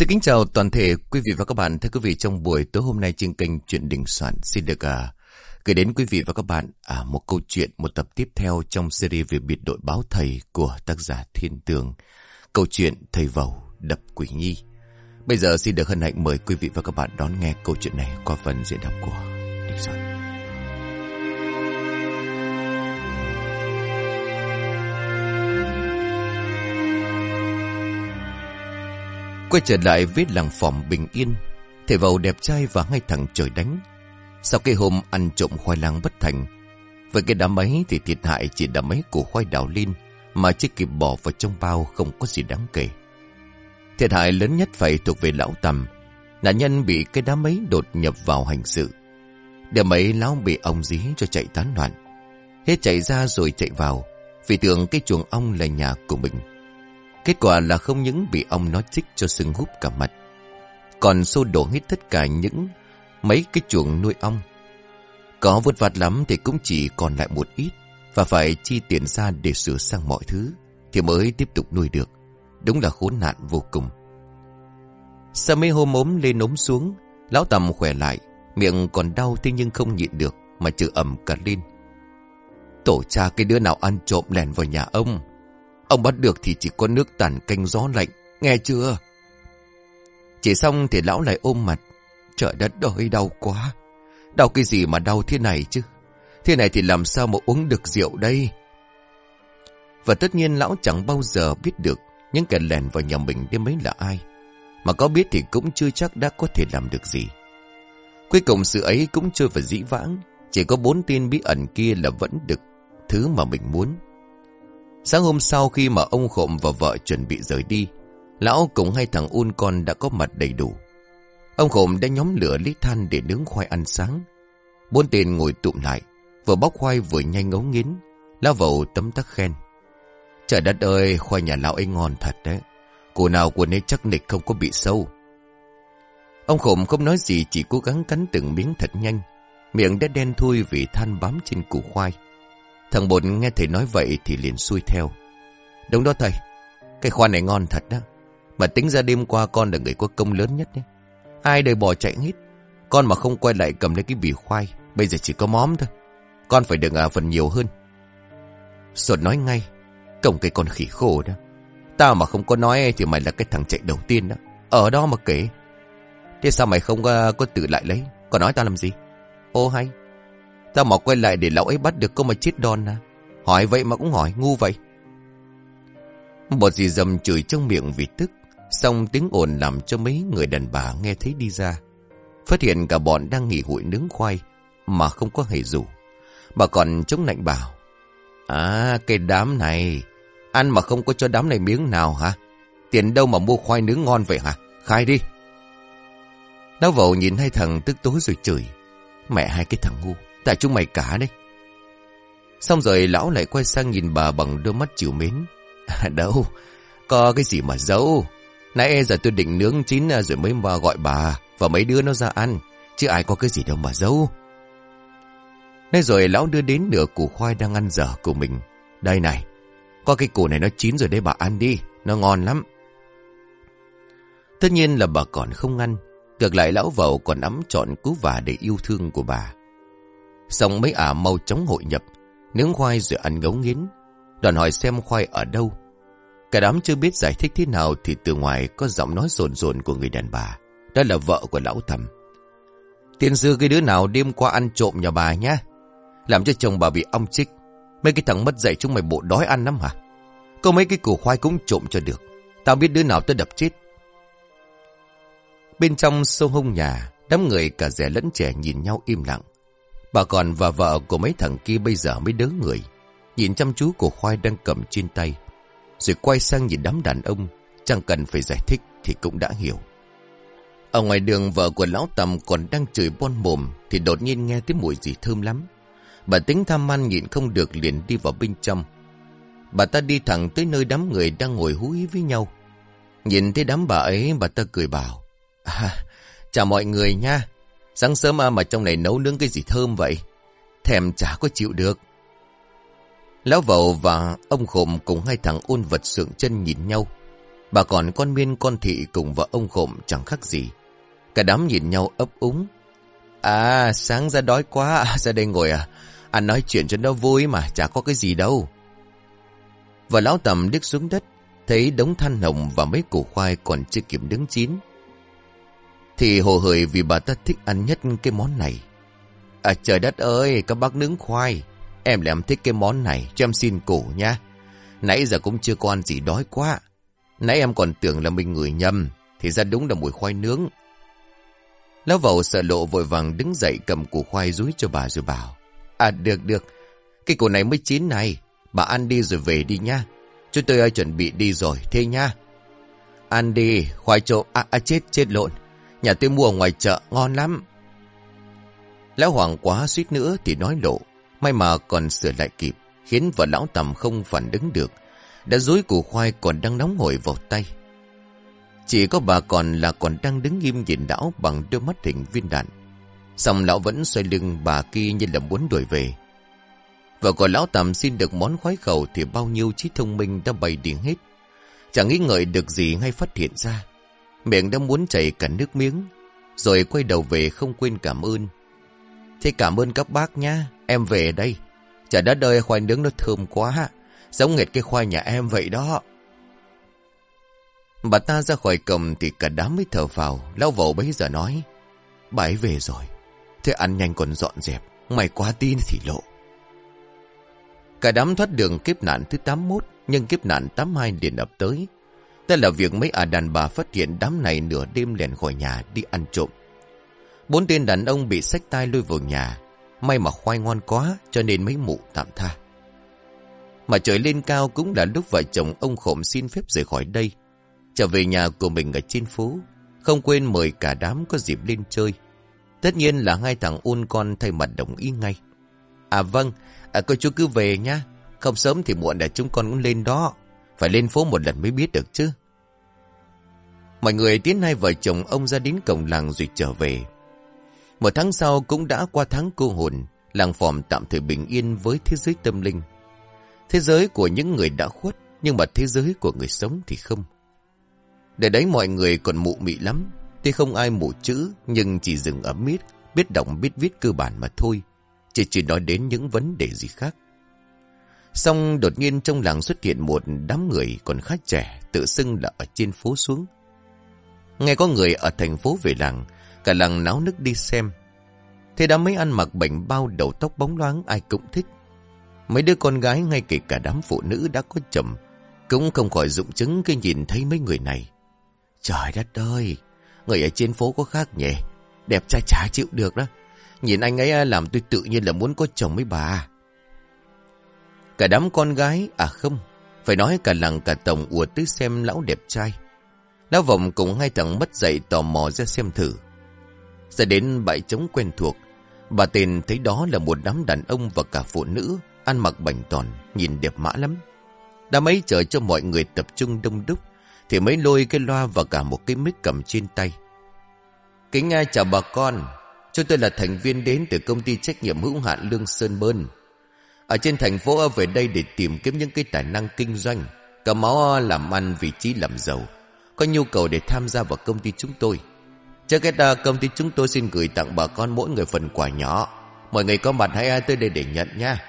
Xin kính chào toàn thể quý vị và các bạn. Thưa quý vị, trong buổi tối hôm nay trên kênh Chuyện Đình Soạn xin được à, gửi đến quý vị và các bạn à, một câu chuyện, một tập tiếp theo trong series về biệt đội báo thầy của tác giả Thiên Tường. Câu chuyện Thầy Vầu Đập Quỷ Nhi. Bây giờ xin được hân hạnh mời quý vị và các bạn đón nghe câu chuyện này qua phần diễn đọc của Đình Soạn. Quay trở lại với làng phòng bình yên Thầy vào đẹp trai và ngay thẳng trời đánh. Sau cái hôm ăn trộm khoai lang bất thành, Với cái đám ấy thì thiệt hại chỉ đám mấy củ khoai đào linh Mà chưa kịp bỏ vào trong bao không có gì đáng kể. Thiệt hại lớn nhất phải thuộc về lão tầm Nạn nhân bị cái đám ấy đột nhập vào hành sự. Đêm ấy lão bị ông dí cho chạy tán loạn. Hết chạy ra rồi chạy vào, Vì tưởng cái chuồng ong là nhà của mình. Kết quả là không những bị ông nói chích cho sưng húp cả mặt, Còn xô đổ hết tất cả những mấy cái chuồng nuôi ong. Có vất vặt lắm thì cũng chỉ còn lại một ít Và phải chi tiền ra để sửa sang mọi thứ Thì mới tiếp tục nuôi được. Đúng là khốn nạn vô cùng. Sau mấy hôm ốm lên ốm xuống, Lão tầm khỏe lại, Miệng còn đau thế nhưng không nhịn được Mà chữ ẩm cả lên. Tổ cha, cái đứa nào ăn trộm lèn vào nhà ông? Ông bắt được thì chỉ có nước tàn canh gió lạnh. Nghe chưa? Chỉ xong thì lão lại ôm mặt. Trời đất ơi, đau quá. Đau cái gì mà đau thế này chứ? Thế này thì làm sao mà uống được rượu đây? Và tất nhiên lão chẳng bao giờ biết được những kẻ lèn vào nhà mình đến mấy là ai. Mà có biết thì cũng chưa chắc đã có thể làm được gì. Cuối cùng sự ấy cũng trôi vào dĩ vãng. Chỉ có bốn tin bí ẩn kia là vẫn được thứ mà mình muốn. Sáng hôm sau khi mà ông Khộm và vợ chuẩn bị rời đi, lão cùng hai thằng un con đã có mặt đầy đủ. Ông Khộm đã nhóm lửa lít than để nướng khoai ăn sáng. Bốn tên ngồi tụm lại, vừa bóc khoai vừa nhanh ngấu nghiến, lao vầu tấm tắc khen. Trời đất ơi, khoai nhà lão ấy ngon thật đấy. Cô nào của nấy chắc nịch không có bị sâu. Ông Khổm không nói gì chỉ cố gắng cắn từng miếng thật nhanh. Miệng đã đen thui vì than bám trên củ khoai. Thằng bột nghe thầy nói vậy thì liền xuôi theo. Đúng đó thầy. Cái khoa này ngon thật đó. Mà tính ra đêm qua con là người có công lớn nhất nhé. Ai đời bỏ chạy hết. Con mà không quay lại cầm lấy cái bì khoai. Bây giờ chỉ có móm thôi. Con phải được à, phần nhiều hơn. Sột nói ngay. Cổng cái con khỉ khổ đó. Tao mà không có nói thì mày là cái thằng chạy đầu tiên đó. Ở đó mà kể. Thế sao mày không có, có tự lại lấy? Còn nói tao làm gì? Ô hay. Tao mà quay lại để lão ấy bắt được cô mà chết đòn à. Hỏi vậy mà cũng hỏi, ngu vậy. Bọt dì dầm chửi trong miệng vì tức. Xong tiếng ồn làm cho mấy người đàn bà nghe thấy đi ra. Phát hiện cả bọn đang nghỉ hụi nướng khoai. Mà không có hề rủ. Bà còn chống lạnh bảo. À cái đám này. Ăn mà không có cho đám này miếng nào hả? Tiền đâu mà mua khoai nướng ngon vậy hả? Khai đi. Lão vậu nhìn hai thằng tức tối rồi chửi. Mẹ hai cái thằng ngu. Tại chúng mày cả đấy. Xong rồi lão lại quay sang nhìn bà bằng đôi mắt chiều mến. À, đâu, có cái gì mà giấu. Nãy giờ tôi định nướng chín à, rồi mới vào gọi bà và mấy đứa nó ra ăn. Chứ ai có cái gì đâu mà giấu. Nói rồi lão đưa đến nửa củ khoai đang ăn dở của mình. Đây này, có cái củ này nó chín rồi đấy bà ăn đi, nó ngon lắm. Tất nhiên là bà còn không ăn. Ngược lại lão vầu còn ấm chọn cú vả để yêu thương của bà. Xong mấy ả mau chóng hội nhập, nướng khoai rồi ăn ngấu nghiến. Đoàn hỏi xem khoai ở đâu. Cả đám chưa biết giải thích thế nào thì từ ngoài có giọng nói rồn rồn của người đàn bà. Đó là vợ của lão thầm. Tiền sư cái đứa nào đêm qua ăn trộm nhà bà nhá. Làm cho chồng bà bị ong chích. Mấy cái thằng mất dạy chúng mày bộ đói ăn lắm hả? Có mấy cái củ khoai cũng trộm cho được. Tao biết đứa nào tôi đập chết. Bên trong sâu hông nhà, đám người cả già lẫn trẻ nhìn nhau im lặng. Bà còn và vợ của mấy thằng kia bây giờ mới đớ người. Nhìn chăm chú của khoai đang cầm trên tay. Rồi quay sang nhìn đám đàn ông. Chẳng cần phải giải thích thì cũng đã hiểu. Ở ngoài đường vợ của lão tầm còn đang chửi bon mồm thì đột nhiên nghe tiếng mùi gì thơm lắm. Bà tính tham ăn nhìn không được liền đi vào bên trong. Bà ta đi thẳng tới nơi đám người đang ngồi hú ý với nhau. Nhìn thấy đám bà ấy bà ta cười bảo. À, chào mọi người nha. Sáng sớm à, mà trong này nấu nướng cái gì thơm vậy? Thèm chả có chịu được. Lão vầu và ông khổm cùng hai thằng ôn vật sượng chân nhìn nhau. Bà còn con miên con thị cùng vợ ông khổm chẳng khác gì. Cả đám nhìn nhau ấp úng. À, sáng ra đói quá, à, ra đây ngồi à. Anh nói chuyện cho nó vui mà, chả có cái gì đâu. Và lão tầm đứt xuống đất, thấy đống than hồng và mấy củ khoai còn chưa kịp đứng chín. Thì hồ hởi vì bà ta thích ăn nhất cái món này. À trời đất ơi, các bác nướng khoai. Em lại em thích cái món này, cho em xin cổ nha. Nãy giờ cũng chưa có ăn gì đói quá. Nãy em còn tưởng là mình ngửi nhầm, thì ra đúng là mùi khoai nướng. Lão vầu sợ lộ vội vàng đứng dậy cầm củ khoai rúi cho bà rồi bảo. À được được, cái củ này mới chín này, bà ăn đi rồi về đi nha. Chúng tôi ơi chuẩn bị đi rồi, thế nha. Ăn đi, khoai trộn, à, à chết, chết lộn. Nhà tôi mua ngoài chợ, ngon lắm. Lão Hoàng quá suýt nữa thì nói lộ, may mà còn sửa lại kịp, khiến vợ lão tầm không phản đứng được. Đã dối củ khoai còn đang nóng hổi vào tay. Chỉ có bà còn là còn đang đứng im nhìn lão bằng đôi mắt hình viên đạn. Xong lão vẫn xoay lưng bà kia như là muốn đuổi về. vợ còn lão tầm xin được món khoái khẩu thì bao nhiêu trí thông minh đã bày đi hết. Chẳng nghĩ ngợi được gì hay phát hiện ra. Miệng đã muốn chảy cả nước miếng. Rồi quay đầu về không quên cảm ơn. Thế cảm ơn các bác nha. Em về đây. Chả đất đời khoai nướng nó thơm quá. Giống nghệt cái khoai nhà em vậy đó. Bà ta ra khỏi cầm thì cả đám mới thở vào. Lão vẩu bấy giờ nói. Bà ấy về rồi. Thế ăn nhanh còn dọn dẹp. Mày quá tin thì lộ. Cả đám thoát đường kiếp nạn thứ 81, nhưng kiếp nạn 82 liền ập tới. Đây là việc mấy à đàn bà phát hiện đám này nửa đêm lèn khỏi nhà đi ăn trộm. Bốn tên đàn ông bị sách tay lôi vào nhà. May mà khoai ngon quá cho nên mấy mụ tạm tha. Mà trời lên cao cũng là lúc vợ chồng ông khổng xin phép rời khỏi đây. Trở về nhà của mình ở trên phố. Không quên mời cả đám có dịp lên chơi. Tất nhiên là hai thằng ôn con thay mặt đồng ý ngay. À vâng, à, cô chú cứ về nhá. Không sớm thì muộn là chúng con cũng lên đó. Phải lên phố một lần mới biết được chứ. Mọi người tiến hai vợ chồng ông ra đến cổng làng rồi trở về. Một tháng sau cũng đã qua tháng cô hồn, làng phòm tạm thời bình yên với thế giới tâm linh. Thế giới của những người đã khuất, nhưng mà thế giới của người sống thì không. Để đấy mọi người còn mụ mị lắm, thì không ai mụ chữ, nhưng chỉ dừng ở miết, biết đọc biết viết cơ bản mà thôi. Chỉ chỉ nói đến những vấn đề gì khác. Xong đột nhiên trong làng xuất hiện một đám người còn khá trẻ, tự xưng là ở trên phố xuống. Nghe có người ở thành phố về làng, cả làng náo nức đi xem. Thế đám mấy ăn mặc bệnh bao đầu tóc bóng loáng ai cũng thích. Mấy đứa con gái ngay kể cả đám phụ nữ đã có chồng, cũng không khỏi dụng chứng khi nhìn thấy mấy người này. Trời đất ơi, người ở trên phố có khác nhỉ, đẹp trai chả chịu được đó. Nhìn anh ấy à, làm tôi tự nhiên là muốn có chồng với bà. Cả đám con gái, à không, phải nói cả làng cả tổng ùa tới xem lão đẹp trai. Lão vọng cùng hai thằng mất dậy tò mò ra xem thử. Ra đến bãi trống quen thuộc, bà tên thấy đó là một đám đàn ông và cả phụ nữ, ăn mặc bảnh tòn, nhìn đẹp mã lắm. Đã mấy chờ cho mọi người tập trung đông đúc, thì mới lôi cái loa và cả một cái mic cầm trên tay. Kính nghe chào bà con, Chúng tôi là thành viên đến từ công ty trách nhiệm hữu hạn Lương Sơn Bơn. Ở trên thành phố về đây để tìm kiếm những cái tài năng kinh doanh, cầm máu làm ăn vị trí làm giàu. Có nhu cầu để tham gia vào công ty chúng tôi. Trước hết à, công ty chúng tôi xin gửi tặng bà con mỗi người phần quà nhỏ. Mọi người có mặt hãy ai tới đây để nhận nha.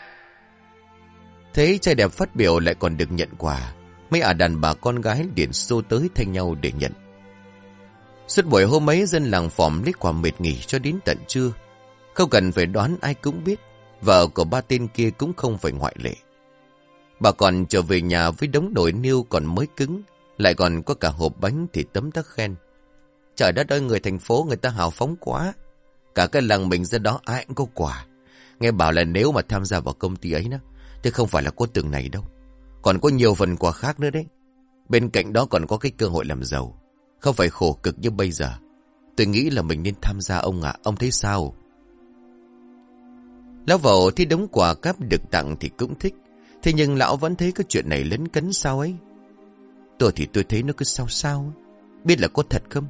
Thấy trai đẹp phát biểu lại còn được nhận quà. Mấy ả đàn bà con gái điện xô tới thay nhau để nhận. Suốt buổi hôm ấy, dân làng phòm lít quả mệt nghỉ cho đến tận trưa. Không cần phải đoán ai cũng biết. Vợ của ba tên kia cũng không phải ngoại lệ. Bà còn trở về nhà với đống nồi niêu còn mới cứng. Lại còn có cả hộp bánh thì tấm tắc khen. Trời đất ơi người thành phố người ta hào phóng quá. Cả cái làng mình ra đó ai cũng có quà. Nghe bảo là nếu mà tham gia vào công ty ấy đó, thì không phải là có tường này đâu. Còn có nhiều phần quà khác nữa đấy. Bên cạnh đó còn có cái cơ hội làm giàu. Không phải khổ cực như bây giờ Tôi nghĩ là mình nên tham gia ông ạ Ông thấy sao Lão vẩu thì đống quà cáp được tặng thì cũng thích Thế nhưng lão vẫn thấy cái chuyện này lấn cấn sao ấy Tôi thì tôi thấy nó cứ sao sao Biết là có thật không?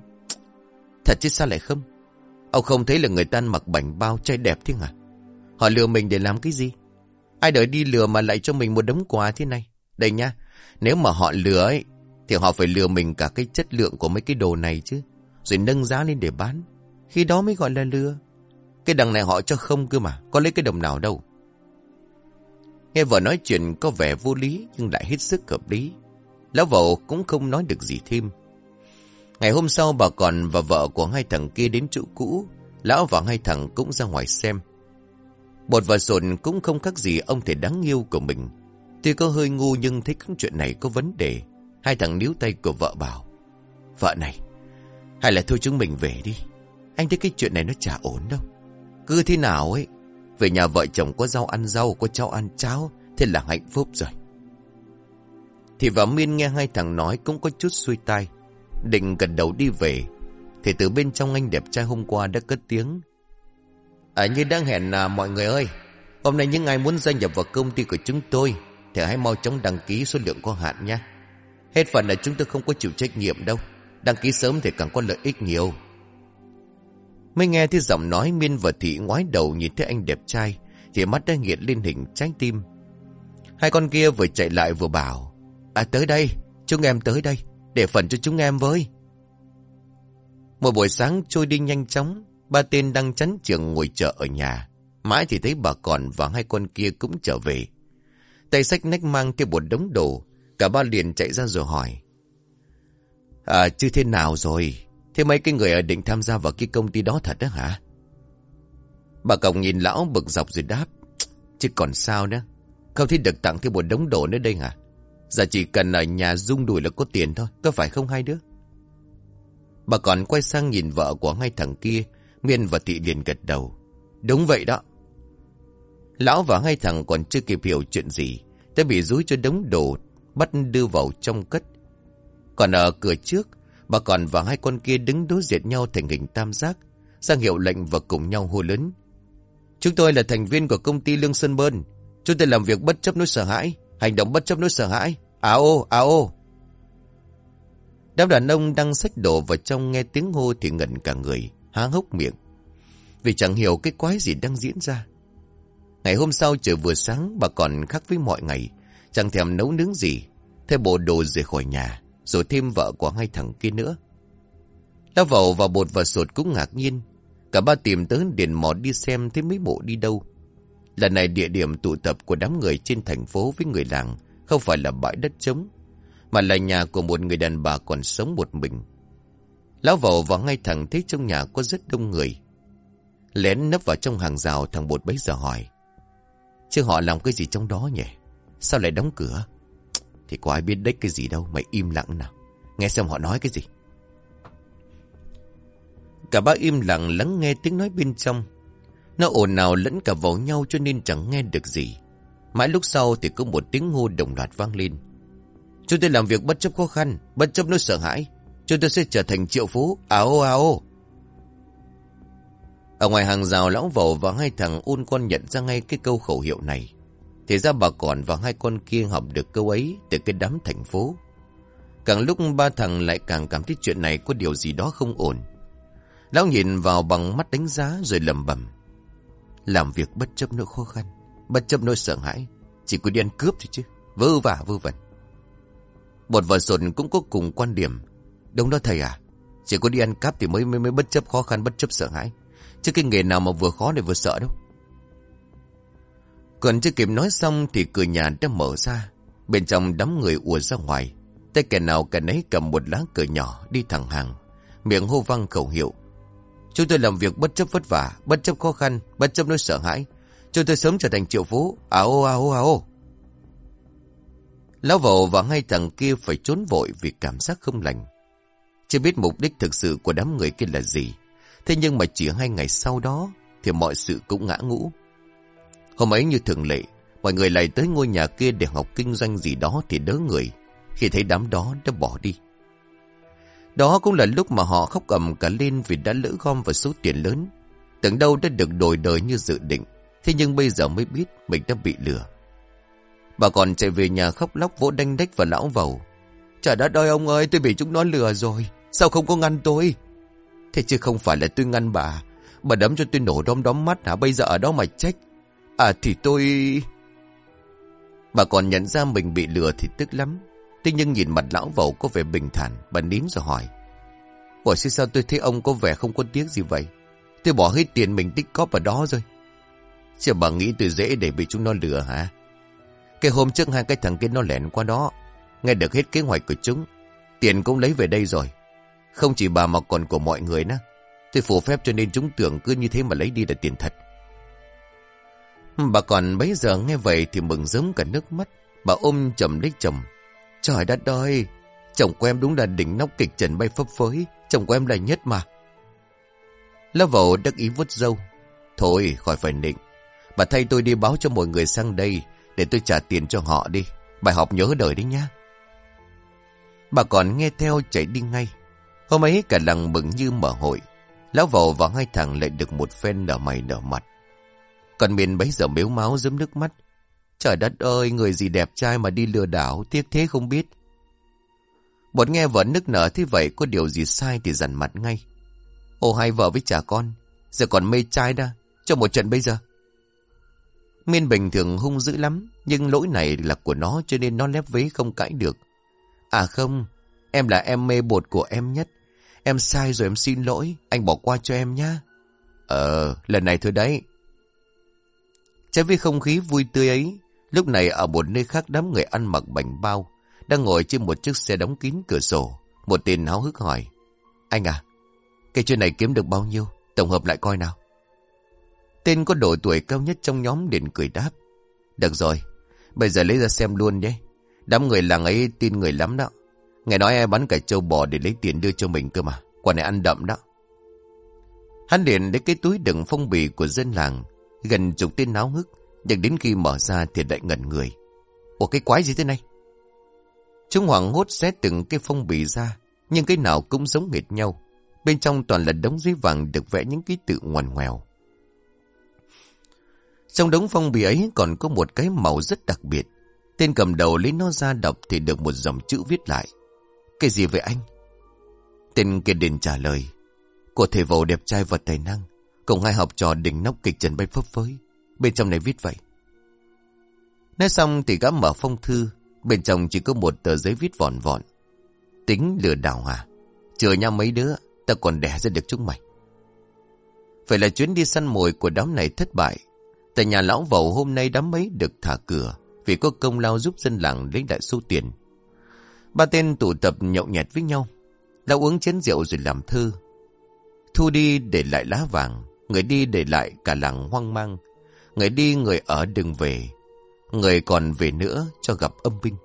Thật chứ sao lại không? Ông không thấy là người ta mặc bảnh bao trai đẹp thế à Họ lừa mình để làm cái gì? Ai đợi đi lừa mà lại cho mình một đống quà thế này? Đây nha, Nếu mà họ lừa ấy, Thì họ phải lừa mình cả cái chất lượng của mấy cái đồ này chứ. Rồi nâng giá lên để bán. Khi đó mới gọi là lừa. Cái đằng này họ cho không cơ mà, Có lấy cái đồng nào đâu. Nghe vợ nói chuyện có vẻ vô lý, Nhưng lại hết sức hợp lý. Lão vợ cũng không nói được gì thêm. Ngày hôm sau, bà còn và vợ của hai thằng kia đến chỗ cũ. Lão và hai thằng cũng ra ngoài xem. Bột và sồn cũng không khác gì ông thể đáng yêu của mình. Tuy có hơi ngu nhưng thấy cái chuyện này có vấn đề. Hai thằng níu tay của vợ bảo, Vợ này, Hay là thôi chúng mình về đi. Anh thấy cái chuyện này nó chả ổn đâu. Cứ thế nào ấy, Về nhà vợ chồng có rau ăn rau, Có cháu ăn cháo, Thế là hạnh phúc rồi. Thì và miên nghe hai thằng nói Cũng có chút xuôi tai. Định gần đầu đi về. Thì từ bên trong anh đẹp trai hôm qua đã cất tiếng. À như đang hẹn à, mọi người ơi. Hôm nay những ai muốn gia nhập vào công ty của chúng tôi Thì hãy mau chóng đăng ký số lượng có hạn nha Hết phần là chúng tôi không có chịu trách nhiệm đâu. Đăng ký sớm thì càng có lợi ích nhiều. Mới nghe thấy giọng nói Miên và Thị ngoái đầu nhìn thấy anh đẹp trai Thì mắt đã nghiện lên hình trái tim. Hai con kia vừa chạy lại vừa bảo À tới đây Chúng em tới đây Để phần cho chúng em với Một buổi sáng trôi đi nhanh chóng Ba tên đang chắn trường ngồi chờ ở nhà Mãi thì thấy bà còn và hai con kia cũng trở về Tay sách nách mang theo một đống đồ Cả ba liền chạy ra rồi hỏi. À, chứ thế nào rồi? Thế mấy cái người ở định tham gia vào cái công ty đó thật đó hả? Bà Cổng nhìn lão bực dọc rồi đáp. Chứ còn sao nữa? Không thấy được tặng thêm một đống đồ nữa đây hả? Giờ chỉ cần ở nhà rung đùi là có tiền thôi. Có phải không hai đứa? Bà còn quay sang nhìn vợ của ngay thằng kia. Miên và Thị liền gật đầu. Đúng vậy đó. Lão và hai thằng còn chưa kịp hiểu chuyện gì. Đã bị rúi cho đống đồ bắt đưa vào trong cất. Còn ở cửa trước, bà còn và hai con kia đứng đối diện nhau thành hình tam giác, sang hiệu lệnh và cùng nhau hô lớn. Chúng tôi là thành viên của công ty Lương Sơn Bơn. Chúng tôi làm việc bất chấp nỗi sợ hãi, hành động bất chấp nỗi sợ hãi. À ô, à ô. Đám đàn ông đang xách đổ vào trong nghe tiếng hô thì ngẩn cả người, há hốc miệng. Vì chẳng hiểu cái quái gì đang diễn ra. Ngày hôm sau trời vừa sáng bà còn khác với mọi ngày. Chẳng thèm nấu nướng gì Thay bộ đồ rời khỏi nhà Rồi thêm vợ của hai thằng kia nữa Lão vào và bột và sột cũng ngạc nhiên Cả ba tìm tới điện mò đi xem Thấy mấy bộ đi đâu Lần này địa điểm tụ tập của đám người trên thành phố Với người làng Không phải là bãi đất trống, Mà là nhà của một người đàn bà còn sống một mình. Lão vầu và ngay thẳng thấy trong nhà có rất đông người. Lén nấp vào trong hàng rào thằng bột bấy giờ hỏi, Chứ họ làm cái gì trong đó nhỉ? Sao lại đóng cửa? Thì có ai biết đấy cái gì đâu, Mày im lặng nào. Nghe xem họ nói cái gì. Cả ba im lặng lắng nghe tiếng nói bên trong. Nó ồn ào lẫn cả vào nhau cho nên chẳng nghe được gì Mãi lúc sau thì có một tiếng hô đồng loạt vang lên Chúng tôi làm việc bất chấp khó khăn, Bất chấp nỗi sợ hãi Chúng tôi sẽ trở thành triệu phú Áo áo Ở ngoài hàng rào, lão vẩu và hai thằng ôn con nhận ra ngay cái câu khẩu hiệu này thì ra bà còn và hai con kia học được câu ấy từ cái đám thành phố. Càng lúc ba thằng lại càng cảm thấy chuyện này có điều gì đó không ổn. Lão nhìn vào bằng mắt đánh giá rồi lầm bầm. Làm việc bất chấp nỗi khó khăn, bất chấp nỗi sợ hãi, chỉ có đi ăn cướp thôi chứ, vơ vả vơ vẩn. Bột vợ sồn cũng có cùng quan điểm. Đúng đó thầy à, chỉ có đi ăn cắp thì mới, mới mới bất chấp khó khăn, bất chấp sợ hãi. Chứ cái nghề nào mà vừa khó để vừa sợ đâu. Còn chưa kịp nói xong thì cửa nhà đã mở ra. Bên trong đám người ùa ra ngoài. Tay kẻ nào kẻ nấy cầm một lá cờ nhỏ đi thẳng hàng. Miệng hô vang khẩu hiệu. Chúng tôi làm việc bất chấp vất vả, bất chấp khó khăn, bất chấp nỗi sợ hãi. Chúng tôi sớm trở thành triệu phú. À ô à ô à ô. Lão vầu và hai thằng kia phải trốn vội vì cảm giác không lành. Chưa biết mục đích thực sự của đám người kia là gì. Thế nhưng mà chỉ hai ngày sau đó thì mọi sự cũng ngã ngũ. Hôm ấy như thường lệ, mọi người lại tới ngôi nhà kia để học kinh doanh gì đó thì đỡ người, khi thấy đám đó đã bỏ đi. Đó cũng là lúc mà họ khóc ầm cả lên vì đã lỡ gom vào số tiền lớn. Tưởng đâu đã được đổi đời như dự định, thế nhưng bây giờ mới biết mình đã bị lừa. Bà còn chạy về nhà khóc lóc vỗ đanh đách và lão vầu. Trời đất ơi ông ơi, tôi bị chúng nó lừa rồi. Sao không có ngăn tôi? Thế chứ không phải là tôi ngăn bà. Bà đấm cho tôi nổ đom đóm mắt hả? Bây giờ ở đó mà trách. À thì tôi... Bà còn nhận ra mình bị lừa thì tức lắm. Thế nhưng nhìn mặt lão vẩu có vẻ bình thản, Bà nín rồi hỏi. Ủa sao tôi thấy ông có vẻ không có tiếc gì vậy? Tôi bỏ hết tiền mình tích cóp vào đó rồi. Chứ bà nghĩ tôi dễ để bị chúng nó lừa hả? Cái hôm trước hai cái thằng kia nó lẻn qua đó, Nghe được hết kế hoạch của chúng, Tiền cũng lấy về đây rồi. Không chỉ bà mà còn của mọi người nữa. Tôi phủ phép cho nên chúng tưởng cứ như thế mà lấy đi là tiền thật. Bà còn bấy giờ nghe vậy thì mừng giống cả nước mắt. Bà ôm chầm lấy chồng Trời đất ơi, Chồng của em đúng là đỉnh nóc kịch trần bay phấp phới, Chồng của em là nhất mà. Lão vẩu đắc ý vuốt dâu Thôi, khỏi phải nịnh. Bà thay tôi đi báo cho mọi người sang đây, Để tôi trả tiền cho họ đi. Bài học nhớ đời đấy nhá. Bà còn nghe theo chạy đi ngay. Hôm ấy cả làng mừng như mở hội. Lão vẩu và hai thằng lại được một phen nở mày nở mặt. Còn miền bấy giờ mếu máu dấm nước mắt. Trời đất ơi, người gì đẹp trai mà đi lừa đảo, Tiếc thế không biết. Bột nghe vợ nức nở thế vậy, Có điều gì sai thì dằn mặt ngay. Ô, hai vợ với trả con, Giờ còn mê trai đó, Cho một trận bây giờ. Miên bình thường hung dữ lắm, Nhưng lỗi này là của nó cho nên nó lép vế không cãi được. À không, Em là em mê bột của em nhất. Em sai rồi em xin lỗi, Anh bỏ qua cho em nhá. Ờ lần này thôi đấy. Trái với không khí vui tươi ấy Lúc này ở một nơi khác đám người ăn mặc bảnh bao, Đang ngồi trên một chiếc xe đóng kín cửa sổ. Một tên háo hức hỏi, Anh à Cái chuyện này kiếm được bao nhiêu? Tổng hợp lại coi nào. Tên có độ tuổi cao nhất trong nhóm liền cười đáp, Được rồi, Bây giờ lấy ra xem luôn nhé. Đám người làng ấy tin người lắm đó. Nghe nói ai bắn cả trâu bò để lấy tiền đưa cho mình cơ mà, Quả này ăn đậm đó. Hắn liền lấy cái túi đựng phong bì của dân làng, Gần chục tên náo hức nhưng đến khi mở ra thì lại ngẩn người. Ủa, cái quái gì thế này? Chúng hoảng hốt xé từng cái phong bì ra, Nhưng cái nào cũng giống nghệt nhau. Bên trong toàn là đống giấy vàng Được vẽ những ký tự ngoằn ngoèo. Trong đống phong bì ấy còn có một cái màu rất đặc biệt. Tên cầm đầu lấy nó ra đọc Thì được một dòng chữ viết lại. Cái gì vậy anh? Tên kia đền trả lời. Của thầy vầu đẹp trai và tài năng, Cùng hai học trò đỉnh nóc kịch trần bay phấp phới Bên trong này viết vậy. Nói xong thì gã mở phong thư. Bên trong chỉ có một tờ giấy viết vòn vòn. Tính lừa đảo à? Chờ nhau mấy đứa, Ta còn đẻ ra được chúng mày. Phải là chuyến đi săn mồi của đám này thất bại. Tại nhà lão vầu hôm nay đám mấy được thả cửa Vì có công lao giúp dân làng lấy lại số tiền. Ba tên tụ tập nhậu nhẹt với nhau. Lão uống chén rượu rồi làm thư Thu đi để lại lá vàng, Người đi để lại cả làng hoang mang. Người đi, người ở đừng về. Người còn về nữa cho gặp âm binh.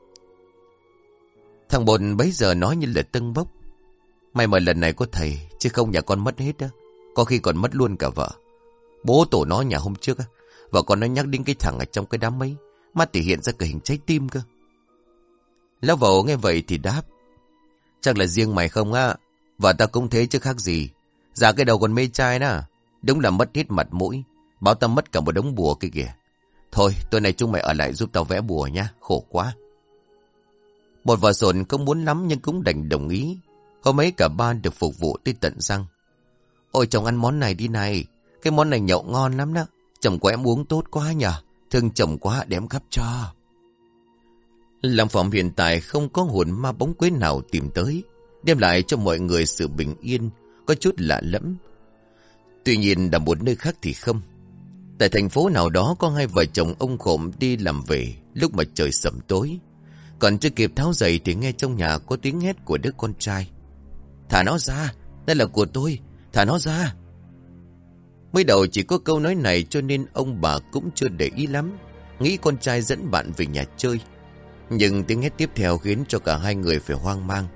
Thằng bồn bấy giờ nói như là tân bốc. May mà lần này có thầy, Chứ không nhà con mất hết á. Có khi còn mất luôn cả vợ. Bố tổ nó nhà hôm trước á, Vợ con nó nhắc đến cái thằng ở trong cái đám ấy Mắt thể hiện ra cả hình trái tim cơ. Lão vợ nghe vậy thì đáp, Chắc là riêng mày không á. Vợ ta cũng thế chứ khác gì. Giả cái đầu còn mê trai nà Đúng là mất hết mặt mũi. Báo tao mất cả một đống bùa kia kìa. Thôi, tối nay chúng mày ở lại giúp tao vẽ bùa nha, Khổ quá. Một vợ sồn không muốn lắm nhưng cũng đành đồng ý. Hôm ấy cả ba được phục vụ tới tận răng. Ôi, chồng ăn món này đi này. Cái món này nhậu ngon lắm đó. Chồng của em uống tốt quá nhờ. Thương chồng quá để em khắp cho. Làm phòng hiện tại không có hồn ma bóng quế nào tìm tới. Đem lại cho mọi người sự bình yên, Có chút lạ lẫm. Tuy nhiên là một nơi khác thì không. Tại thành phố nào đó có hai vợ chồng ông khổm đi làm về lúc mà trời sẩm tối. Còn chưa kịp tháo giày thì nghe trong nhà có tiếng hét của đứa con trai. Thả nó ra, đây là của tôi, thả nó ra. Mới đầu chỉ có câu nói này cho nên ông bà cũng chưa để ý lắm. Nghĩ con trai dẫn bạn về nhà chơi. Nhưng tiếng hét tiếp theo khiến cho cả hai người phải hoang mang.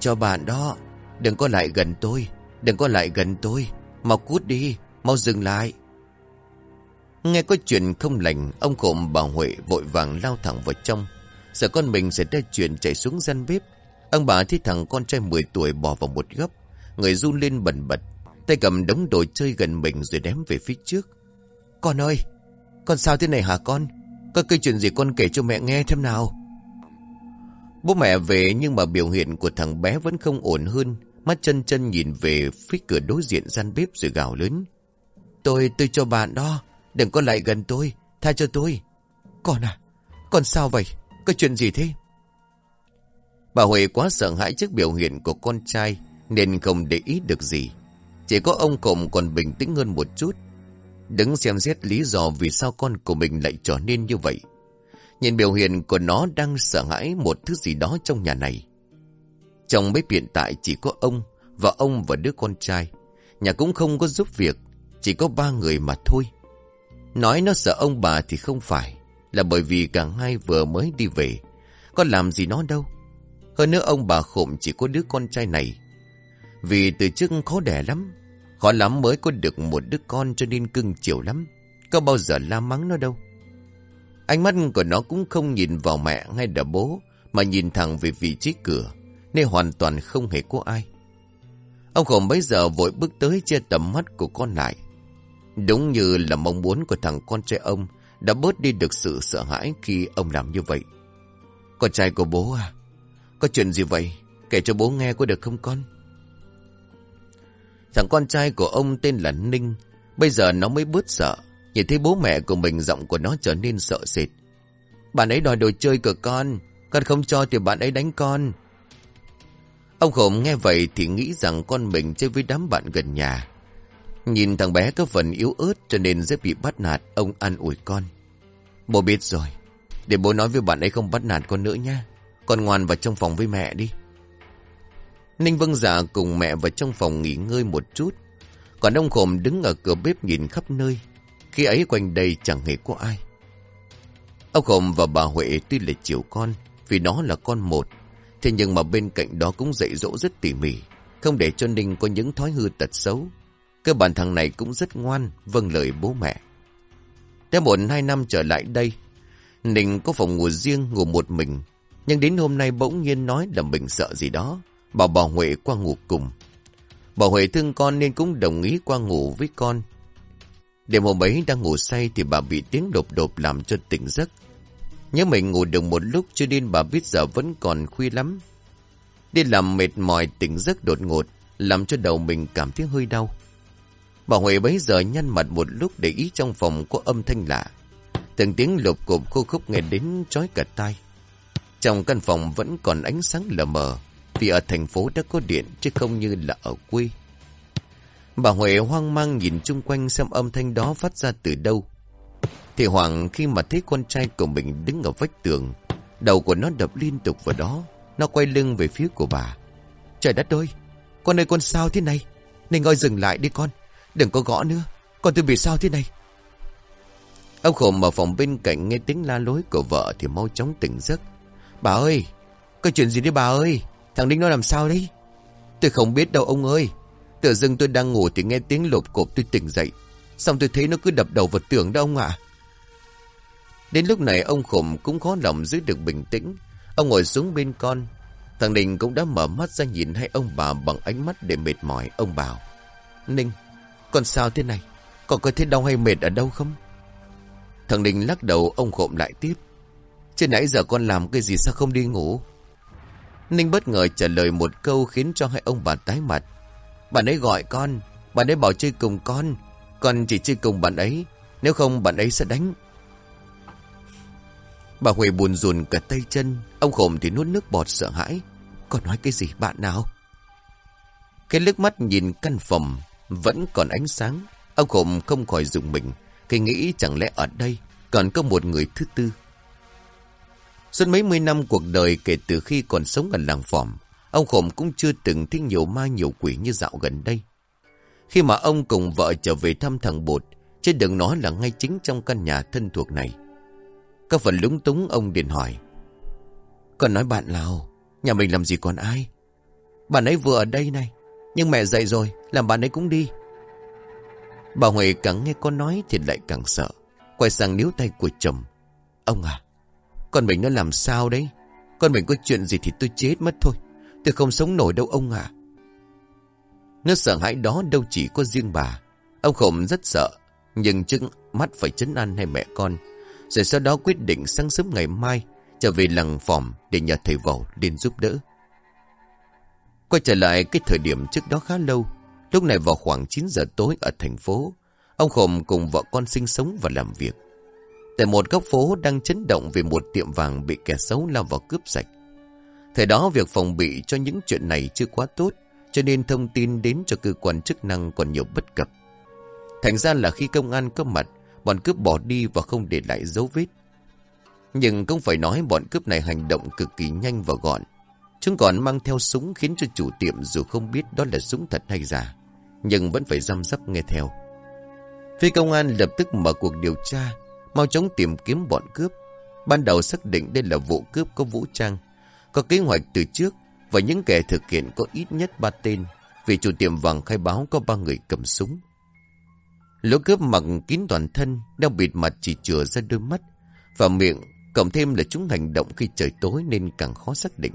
Cho bạn đó, đừng có lại gần tôi, đừng có lại gần tôi. Mau cút đi, mau dừng lại. Nghe có chuyện không lành, ông cộm bà Huệ vội vàng lao thẳng vào trong. Sợ con mình sẽ ra chuyện chạy xuống gian bếp. Ông bà thấy thằng con trai 10 tuổi bỏ vào một góc. Người run lên bần bật. Tay cầm đống đồ chơi gần mình rồi đếm về phía trước. Con ơi, con sao thế này hả con? Có cái chuyện gì con kể cho mẹ nghe thêm nào? Bố mẹ về nhưng mà biểu hiện của thằng bé vẫn không ổn hơn. Mắt chân chân nhìn về phía cửa đối diện gian bếp rồi gào lớn. Tôi, tôi cho bạn đó. Đừng có lại gần tôi Tha cho tôi Con à Con sao vậy Có chuyện gì thế Bà Huệ quá sợ hãi trước biểu hiện của con trai nên không để ý được gì. Chỉ có ông Cổng còn bình tĩnh hơn một chút. Đứng xem xét lý do vì sao con của mình lại trở nên như vậy. Nhìn biểu hiện của nó đang sợ hãi một thứ gì đó trong nhà này. Trong bếp hiện tại chỉ có ông và ông và đứa con trai. Nhà cũng không có giúp việc, chỉ có ba người mà thôi. Nói nó sợ ông bà thì không phải, là bởi vì cả hai vừa mới đi về. Có làm gì nó đâu. Hơn nữa ông bà khổm chỉ có đứa con trai này. Vì từ trước khó đẻ lắm, khó lắm mới có được một đứa con cho nên cưng chiều lắm. Có bao giờ la mắng nó đâu. Ánh mắt của nó cũng không nhìn vào mẹ hay là bố, mà nhìn thẳng về vị trí cửa, nên hoàn toàn không hề có ai. Ông khổng bấy giờ vội bước tới che tầm mắt của con lại. Đúng như là mong muốn của thằng con trai ông đã bớt đi được sự sợ hãi khi ông làm như vậy. Con trai của bố à, có chuyện gì vậy? Kể cho bố nghe có được không con? Thằng con trai của ông tên là Ninh, bây giờ nó mới bớt sợ. Nhìn thấy bố mẹ của mình giọng của nó trở nên sợ sệt. Bạn ấy đòi đồ chơi của con, con không cho thì bạn ấy đánh con. Ông khổng nghe vậy thì nghĩ rằng con mình chơi với đám bạn gần nhà. Nhìn thằng bé có phần yếu ớt cho nên dễ bị bắt nạt, ông ăn ủi con. Bố biết rồi, để bố nói với bạn ấy không bắt nạt con nữa nha. Con ngoan vào trong phòng với mẹ đi. Ninh Vân Dạ cùng mẹ vào trong phòng nghỉ ngơi một chút. Còn ông khổm đứng ở cửa bếp nhìn khắp nơi. Khi ấy quanh đây chẳng hề có ai. Ông khổm và bà Huệ tuy là chiều con, vì nó là con một. Thế nhưng mà bên cạnh đó cũng dạy dỗ rất tỉ mỉ, không để cho Ninh có những thói hư tật xấu. Cơ bản thằng này cũng rất ngoan, vâng lời bố mẹ. theo một hai năm trở lại đây, Ninh có phòng ngủ riêng, ngủ một mình. Nhưng đến hôm nay bỗng nhiên nói là mình sợ gì đó, bảo bà Huệ qua ngủ cùng. Bà Huệ thương con nên cũng đồng ý qua ngủ với con. Đêm hôm ấy đang ngủ say thì bà bị tiếng đột đột làm cho tỉnh giấc. Nhớ mình ngủ được một lúc cho nên bà biết giờ vẫn còn khuya lắm. Đi làm mệt mỏi tỉnh giấc đột ngột, làm cho đầu mình cảm thấy hơi đau. Bà Huệ bấy giờ nhăn mặt một lúc để ý trong phòng có âm thanh lạ. Từng tiếng lục cụp khô khúc nghe đến chói cả tai. Trong căn phòng vẫn còn ánh sáng lờ mờ, vì ở thành phố đã có điện chứ không như là ở quê. Bà Huệ hoang mang nhìn chung quanh xem âm thanh đó phát ra từ đâu. Thì Hoàng khi mà thấy con trai của mình đứng ở vách tường, đầu của nó đập liên tục vào đó, nó quay lưng về phía của bà. Trời đất ơi, con ơi con sao thế này? nên ngồi dừng lại đi con, đừng có gõ nữa, con tôi bị sao thế này? Ông khổm ở phòng bên cạnh nghe tiếng la lối của vợ thì mau chóng tỉnh giấc. Bà ơi, có chuyện gì đấy bà ơi, thằng Ninh nó làm sao đấy? Tôi không biết đâu ông ơi, tự dưng tôi đang ngủ thì nghe tiếng lộp cộp tôi tỉnh dậy. Xong tôi thấy nó cứ đập đầu vào tường đó ông ạ. Đến lúc này ông khổm cũng khó lòng giữ được bình tĩnh. Ông ngồi xuống bên con. Thằng Ninh cũng đã mở mắt ra nhìn hai ông bà bằng ánh mắt để mệt mỏi. Ông bảo. Ninh, con sao thế này? Con có thấy đau hay mệt ở đâu không? Thằng Ninh lắc đầu ông khộm lại tiếp. Chứ nãy giờ con làm cái gì sao không đi ngủ? Ninh bất ngờ trả lời một câu khiến cho hai ông bà tái mặt. Bạn ấy gọi con, bạn ấy bảo chơi cùng con. Con chỉ chơi cùng bạn ấy, nếu không bạn ấy sẽ đánh. Bà Huệ buồn rùn cả tay chân, ông khổm thì nuốt nước bọt sợ hãi. Con nói cái gì bạn nào? Cái nước mắt nhìn căn phòng vẫn còn ánh sáng. Ông khổng không khỏi dùng mình, khi nghĩ chẳng lẽ ở đây còn có một người thứ tư. Suốt mấy mươi năm cuộc đời kể từ khi còn sống ở làng phòm, ông khổng cũng chưa từng thấy nhiều ma nhiều quỷ như dạo gần đây. Khi mà ông cùng vợ trở về thăm thằng Bột, chứ đừng nói là ngay chính trong căn nhà thân thuộc này. Có phần lúng túng ông điện hỏi. Còn nói bạn nào, nhà mình làm gì còn ai? Bạn ấy vừa ở đây này, nhưng mẹ dậy rồi, làm bạn ấy cũng đi. Bà Huệ càng nghe con nói thì lại càng sợ. Quay sang níu tay của chồng. Ông à, con mình nó làm sao đấy? Con mình có chuyện gì thì tôi chết mất thôi. Tôi không sống nổi đâu ông à. Nó sợ hãi đó đâu chỉ có riêng bà. Ông Khổng rất sợ, nhưng trước mắt phải chấn an hai mẹ con. Rồi sau đó quyết định sáng sớm ngày mai trở về làng phòng để nhờ thầy vầu đến giúp đỡ. Quay trở lại cái thời điểm trước đó khá lâu. Lúc này vào khoảng 9 giờ tối ở thành phố, ông Khổng cùng vợ con sinh sống và làm việc. Tại một góc phố đang chấn động vì một tiệm vàng bị kẻ xấu lao vào cướp sạch. Thời đó việc phòng bị cho những chuyện này chưa quá tốt, cho nên thông tin đến cho cơ quan chức năng còn nhiều bất cập. Thành ra là khi công an có mặt, bọn cướp bỏ đi và không để lại dấu vết. Nhưng không phải nói bọn cướp này hành động cực kỳ nhanh và gọn. Chúng còn mang theo súng khiến cho chủ tiệm dù không biết đó là súng thật hay giả, nhưng vẫn phải giam giáp nghe theo. Phía công an lập tức mở cuộc điều tra, mau chóng tìm kiếm bọn cướp. Ban đầu xác định đây là vụ cướp có vũ trang, có kế hoạch từ trước và những kẻ thực hiện có ít nhất ba tên, vì chủ tiệm vàng khai báo có ba người cầm súng. Lỗ cướp mặc kín toàn thân, đeo bịt mặt chỉ chừa ra đôi mắt và miệng, cộng thêm là chúng hành động khi trời tối nên càng khó xác định.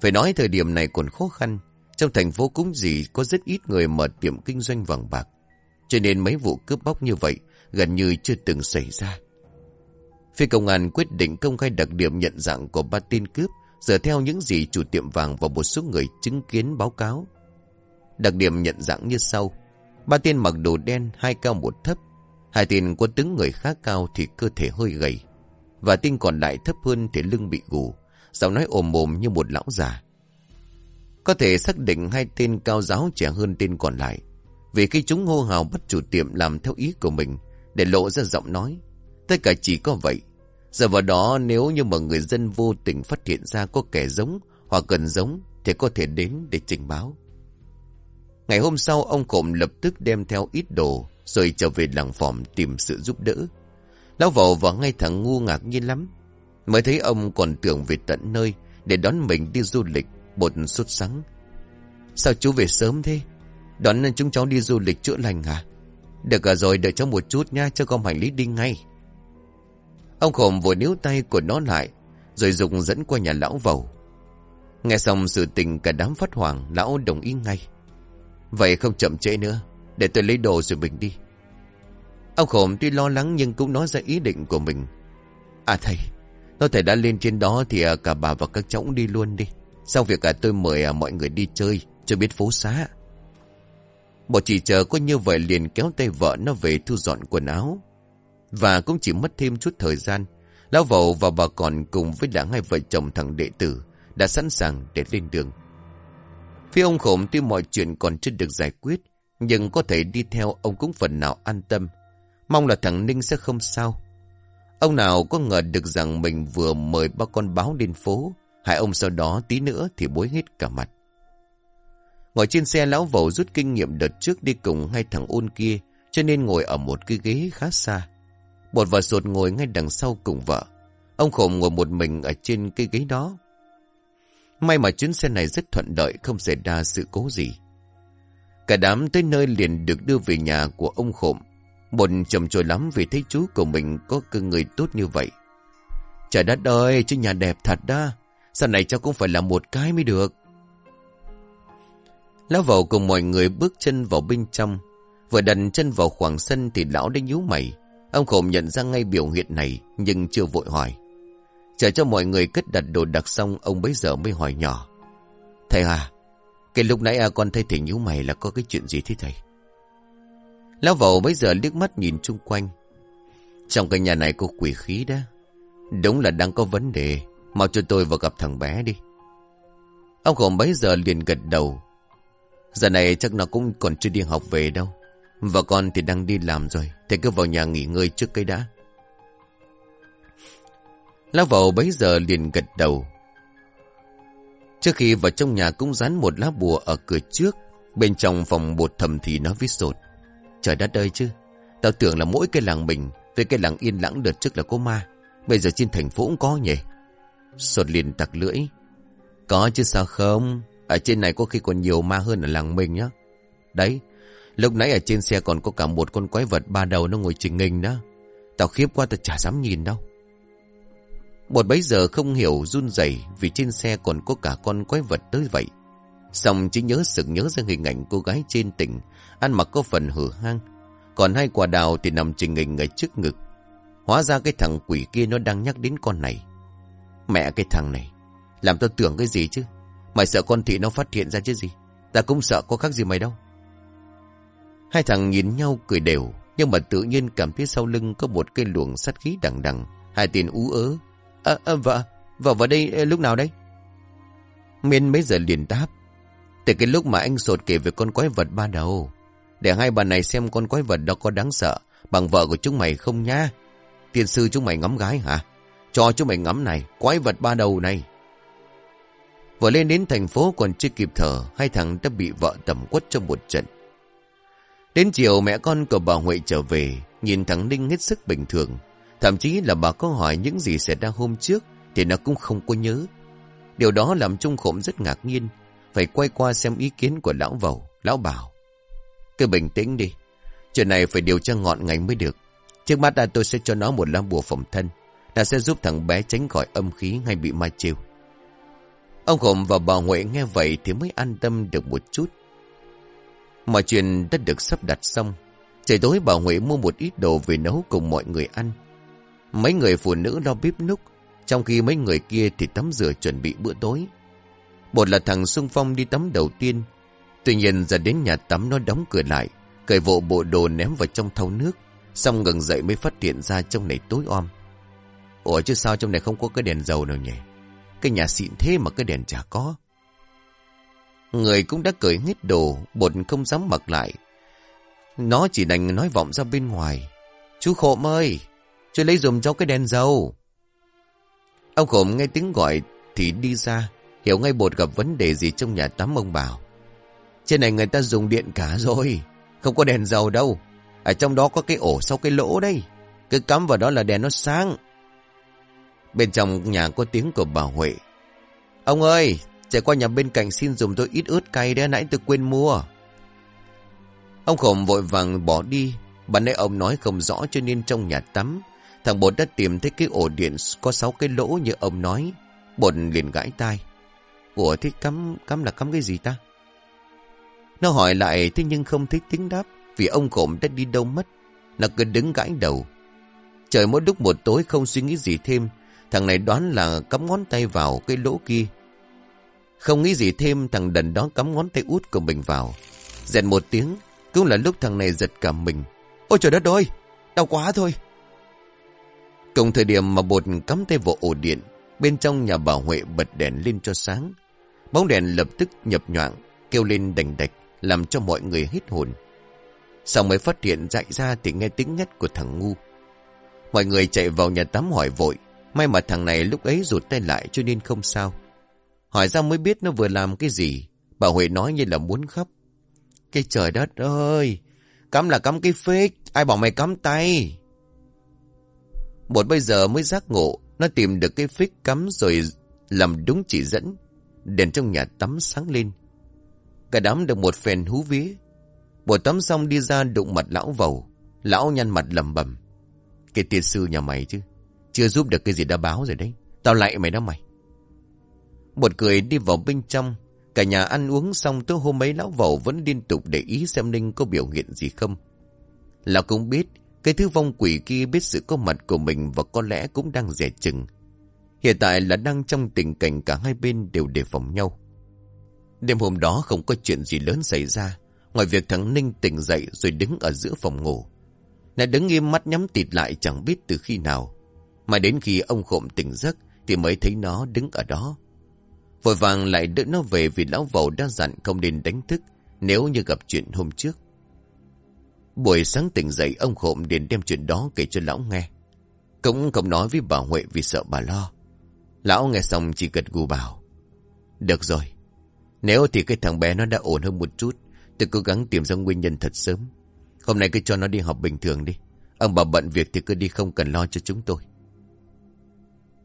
Phải nói thời điểm này còn khó khăn, trong thành phố cũng gì có rất ít người mở tiệm kinh doanh vàng bạc. Cho nên mấy vụ cướp bóc như vậy gần như chưa từng xảy ra. Phía công an quyết định công khai đặc điểm nhận dạng của ba tên cướp dựa theo những gì chủ tiệm vàng và một số người chứng kiến báo cáo. Đặc điểm nhận dạng như sau. Ba tên mặc đồ đen, hai cao một thấp. Hai tên có tướng người khá cao thì cơ thể hơi gầy. Và tên còn lại thấp hơn thì lưng bị gù. Giọng nói ồm ồm như một lão già. Có thể xác định hai tên cao giáo trẻ hơn tên còn lại. Vì khi chúng hô hào bắt chủ tiệm làm theo ý của mình, để lộ ra giọng nói. Tất cả chỉ có vậy. Giờ vào đó, nếu như mà người dân vô tình phát hiện ra có kẻ giống hoặc gần giống, thì có thể đến để trình báo. Ngày hôm sau, ông Cộm lập tức đem theo ít đồ, rồi trở về làng phòm tìm sự giúp đỡ. Lão vào và ngay thằng ngu ngạc nhiên lắm. Mới thấy ông còn tưởng về tận nơi để đón mình đi du lịch bột sốt sắng. Sao chú về sớm thế? Đón chúng cháu đi du lịch chữa lành à? Được cả rồi đợi cháu một chút nha cho gom hành lý đi ngay. Ông khổm vội níu tay của nó lại rồi dùng dẫn qua nhà lão vầu. Nghe xong sự tình cả đám phát hoàng lão đồng ý ngay. Vậy không chậm trễ nữa để tôi lấy đồ rồi mình đi. Ông khổm tuy lo lắng nhưng cũng nói ra ý định của mình. À thầy, nó thầy đã lên trên đó thì à, cả bà và các cháu cũng đi luôn đi. Sau việc cả tôi mời à, mọi người đi chơi cho biết phố xá. bọn chỉ chờ có như vậy liền kéo tay vợ nó về thu dọn quần áo. Và cũng chỉ mất thêm chút thời gian. Lão vầu và bà còn cùng với đã hai vợ chồng thằng đệ tử đã sẵn sàng để lên đường. Phía ông khổng tuy mọi chuyện còn chưa được giải quyết, nhưng có thể đi theo ông cũng phần nào an tâm. Mong là thằng Ninh sẽ không sao. Ông nào có ngờ được rằng mình vừa mời ba con báo lên phố, hai ông sau đó tí nữa thì bối hết cả mặt. Ngồi trên xe lão vẩu rút kinh nghiệm đợt trước đi cùng hai thằng ôn kia, cho nên ngồi ở một cái ghế khá xa. Bột và sột ngồi ngay đằng sau cùng vợ. Ông khổng ngồi một mình ở trên cái ghế đó. May mà chuyến xe này rất thuận lợi, không xảy ra sự cố gì. Cả đám tới nơi liền được đưa về nhà của ông khổng bồn trầm trồi lắm vì thấy chú của mình có cơ người tốt như vậy. Trời đất ơi, chứ nhà đẹp thật đó. Sau này cháu cũng phải làm một cái mới được. Lão vào cùng mọi người bước chân vào bên trong. Vừa đặt chân vào khoảng sân thì lão đã nhú mày. Ông khổm nhận ra ngay biểu hiện này nhưng chưa vội hỏi. Chờ cho mọi người cất đặt đồ đặc xong ông bấy giờ mới hỏi nhỏ. Thầy à, cái lúc nãy à, con thấy thầy nhú mày là có cái chuyện gì thế thầy? Lão vẩu bây giờ liếc mắt nhìn chung quanh. Trong cái nhà này có quỷ khí đó. Đúng là đang có vấn đề. Mau cho tôi vào gặp thằng bé đi. Ông khổng bấy giờ liền gật đầu. Giờ này chắc nó cũng còn chưa đi học về đâu. Và con thì đang đi làm rồi. Thế cứ vào nhà nghỉ ngơi trước cây đã. Lão vẩu bấy giờ liền gật đầu. Trước khi vào trong nhà cũng dán một lá bùa ở cửa trước. Bên trong phòng bột thầm thì nó viết sột. Trời đất ơi chứ. Tao tưởng là mỗi cái làng mình với cái làng yên lãng đợt trước là có ma. Bây giờ trên thành phố cũng có nhỉ. Sột liền tặc lưỡi. Có chứ sao không? Ở trên này có khi còn nhiều ma hơn ở làng mình nhá. Đấy, lúc nãy ở trên xe còn có cả một con quái vật ba đầu nó ngồi trình nghình đó. Tao khiếp quá tao chả dám nhìn đâu. Bột bấy giờ không hiểu run rẩy vì trên xe còn có cả con quái vật tới vậy. Xong chỉ nhớ sực nhớ ra hình ảnh cô gái trên tỉnh, ăn mặc có phần hở hang. Còn hai quả đào thì nằm trình hình ở trước ngực. Hóa ra cái thằng quỷ kia nó đang nhắc đến con này. Mẹ cái thằng này, làm tao tưởng cái gì chứ? Mày sợ con thị nó phát hiện ra chứ gì? Ta cũng sợ có khác gì mày đâu. Hai thằng nhìn nhau cười đều, nhưng mà tự nhiên cảm thấy sau lưng có một cây luồng sắt khí đằng đằng. Hai tiền ú ớ. À, à, vợ, vợ vào đây à, lúc nào đấy? Miên mấy giờ liền đáp. Từ cái lúc mà anh sột kể về con quái vật ba đầu. Để hai bà này xem con quái vật đó có đáng sợ. Bằng vợ của chúng mày không nha. Tiên sư chúng mày ngắm gái hả? Cho chúng mày ngắm này. Quái vật ba đầu này. Vừa lên đến thành phố còn chưa kịp thở. Hai thằng đã bị vợ tầm quất trong một trận. Đến chiều mẹ con của bà Huệ trở về. Nhìn thằng Ninh hết sức bình thường. Thậm chí là bà có hỏi những gì xảy ra hôm trước. Thì nó cũng không có nhớ. Điều đó làm Trung Khổng rất ngạc nhiên. Phải quay qua xem ý kiến của lão vầu. Lão bảo. Cứ bình tĩnh đi. Chuyện này phải điều tra ngọn ngành mới được. Trước mắt là tôi sẽ cho nó một lá bùa phòng thân. Là sẽ giúp thằng bé tránh khỏi âm khí hay bị ma chiêu. Ông Khổng và bà Huệ nghe vậy thì mới an tâm được một chút. Mọi chuyện đã được sắp đặt xong. Trời tối bà Huệ mua một ít đồ về nấu cùng mọi người ăn. Mấy người phụ nữ lo bếp núc, trong khi mấy người kia thì tắm rửa chuẩn bị bữa tối. Một là thằng xung phong đi tắm đầu tiên. Tuy nhiên ra đến nhà tắm nó đóng cửa lại, cởi vộ bộ đồ ném vào trong thau nước. Xong ngừng dậy mới phát hiện ra trong này tối om. Ủa chứ sao trong này không có cái đèn dầu nào nhỉ? Cái nhà xịn thế mà cái đèn chả có. Người cũng đã cởi hết đồ, bột không dám mặc lại. Nó chỉ đành nói vọng ra bên ngoài. Chú Khộm ơi, chú lấy dùm cho cái đèn dầu. Ông Khổm nghe tiếng gọi thì đi ra, hiểu ngay bột gặp vấn đề gì trong nhà tắm ông bảo. Trên này người ta dùng điện cả rồi, không có đèn dầu đâu. Ở trong đó có cái ổ sau cái lỗ đây, cứ cắm vào đó là đèn nó sáng. Bên trong nhà có tiếng của bà Huệ. Ông ơi, chạy qua nhà bên cạnh xin dùng tôi ít ướt cay đấy nãy tôi quên mua. Ông Khổng vội vàng bỏ đi. Bạn nãy ông nói không rõ cho nên trong nhà tắm. Thằng Bột đã tìm thấy cái ổ điện có 6 cái lỗ như ông nói. Bột liền gãi tai. Ủa thế cắm, cắm là cắm cái gì ta? Nó hỏi lại thế nhưng không thấy tiếng đáp. Vì ông Khổng đã đi đâu mất. Nó cứ đứng gãi đầu. Trời mỗi lúc một tối không suy nghĩ gì thêm. Thằng này đoán là cắm ngón tay vào cái lỗ kia. Không nghĩ gì thêm thằng đần đó cắm ngón tay út của mình vào. Dẹn một tiếng, cũng là lúc thằng này giật cả mình. Ôi trời đất ơi, đau quá thôi. Cùng thời điểm mà bột cắm tay vào ổ điện, bên trong nhà bà Huệ bật đèn lên cho sáng. Bóng đèn lập tức nhập nhoạng, kêu lên đành đạch, làm cho mọi người hít hồn. Sau mới phát hiện dạy ra thì nghe tiếng ngắt của thằng ngu. Mọi người chạy vào nhà tắm hỏi vội, may mà thằng này lúc ấy rụt tay lại cho nên không sao. Hỏi ra mới biết nó vừa làm cái gì, bà Huệ nói như là muốn khóc. Cái trời đất ơi! Cắm là cắm cái phết, ai bảo mày cắm tay? Một bây giờ mới giác ngộ, nó tìm được cái phích cắm rồi làm đúng chỉ dẫn. Đèn trong nhà tắm sáng lên. Cả đám được một phèn hú vía. Bộ tắm xong đi ra đụng mặt lão vầu. Lão nhăn mặt lầm bầm. Cái tiên sư nhà mày chứ. Chưa giúp được cái gì đã báo rồi đấy. Tao lại mày đó mày. Một cười đi vào bên trong. Cả nhà ăn uống xong tới hôm ấy lão vầu vẫn liên tục để ý xem Ninh có biểu hiện gì không. Lão cũng biết cái thứ vong quỷ kia biết sự có mặt của mình và có lẽ cũng đang rẻ chừng. Hiện tại là đang trong tình cảnh cả hai bên đều đề phòng nhau. Đêm hôm đó không có chuyện gì lớn xảy ra, ngoài việc thằng Ninh tỉnh dậy rồi đứng ở giữa phòng ngủ. Lại đứng im mắt nhắm tịt lại chẳng biết từ khi nào. Mà đến khi ông khộm tỉnh giấc thì mới thấy nó đứng ở đó. Vội vàng lại đỡ nó về vì lão vầu đã dặn không nên đánh thức nếu như gặp chuyện hôm trước. Buổi sáng tỉnh dậy ông khộm liền đem chuyện đó kể cho lão nghe. Cũng không nói với bà Huệ vì sợ bà lo. Lão nghe xong chỉ gật gù bảo. Được rồi. Nếu thì cái thằng bé nó đã ổn hơn một chút. Tôi cố gắng tìm ra nguyên nhân thật sớm. Hôm nay cứ cho nó đi học bình thường đi. Ông bà bận việc thì cứ đi không cần lo cho chúng tôi.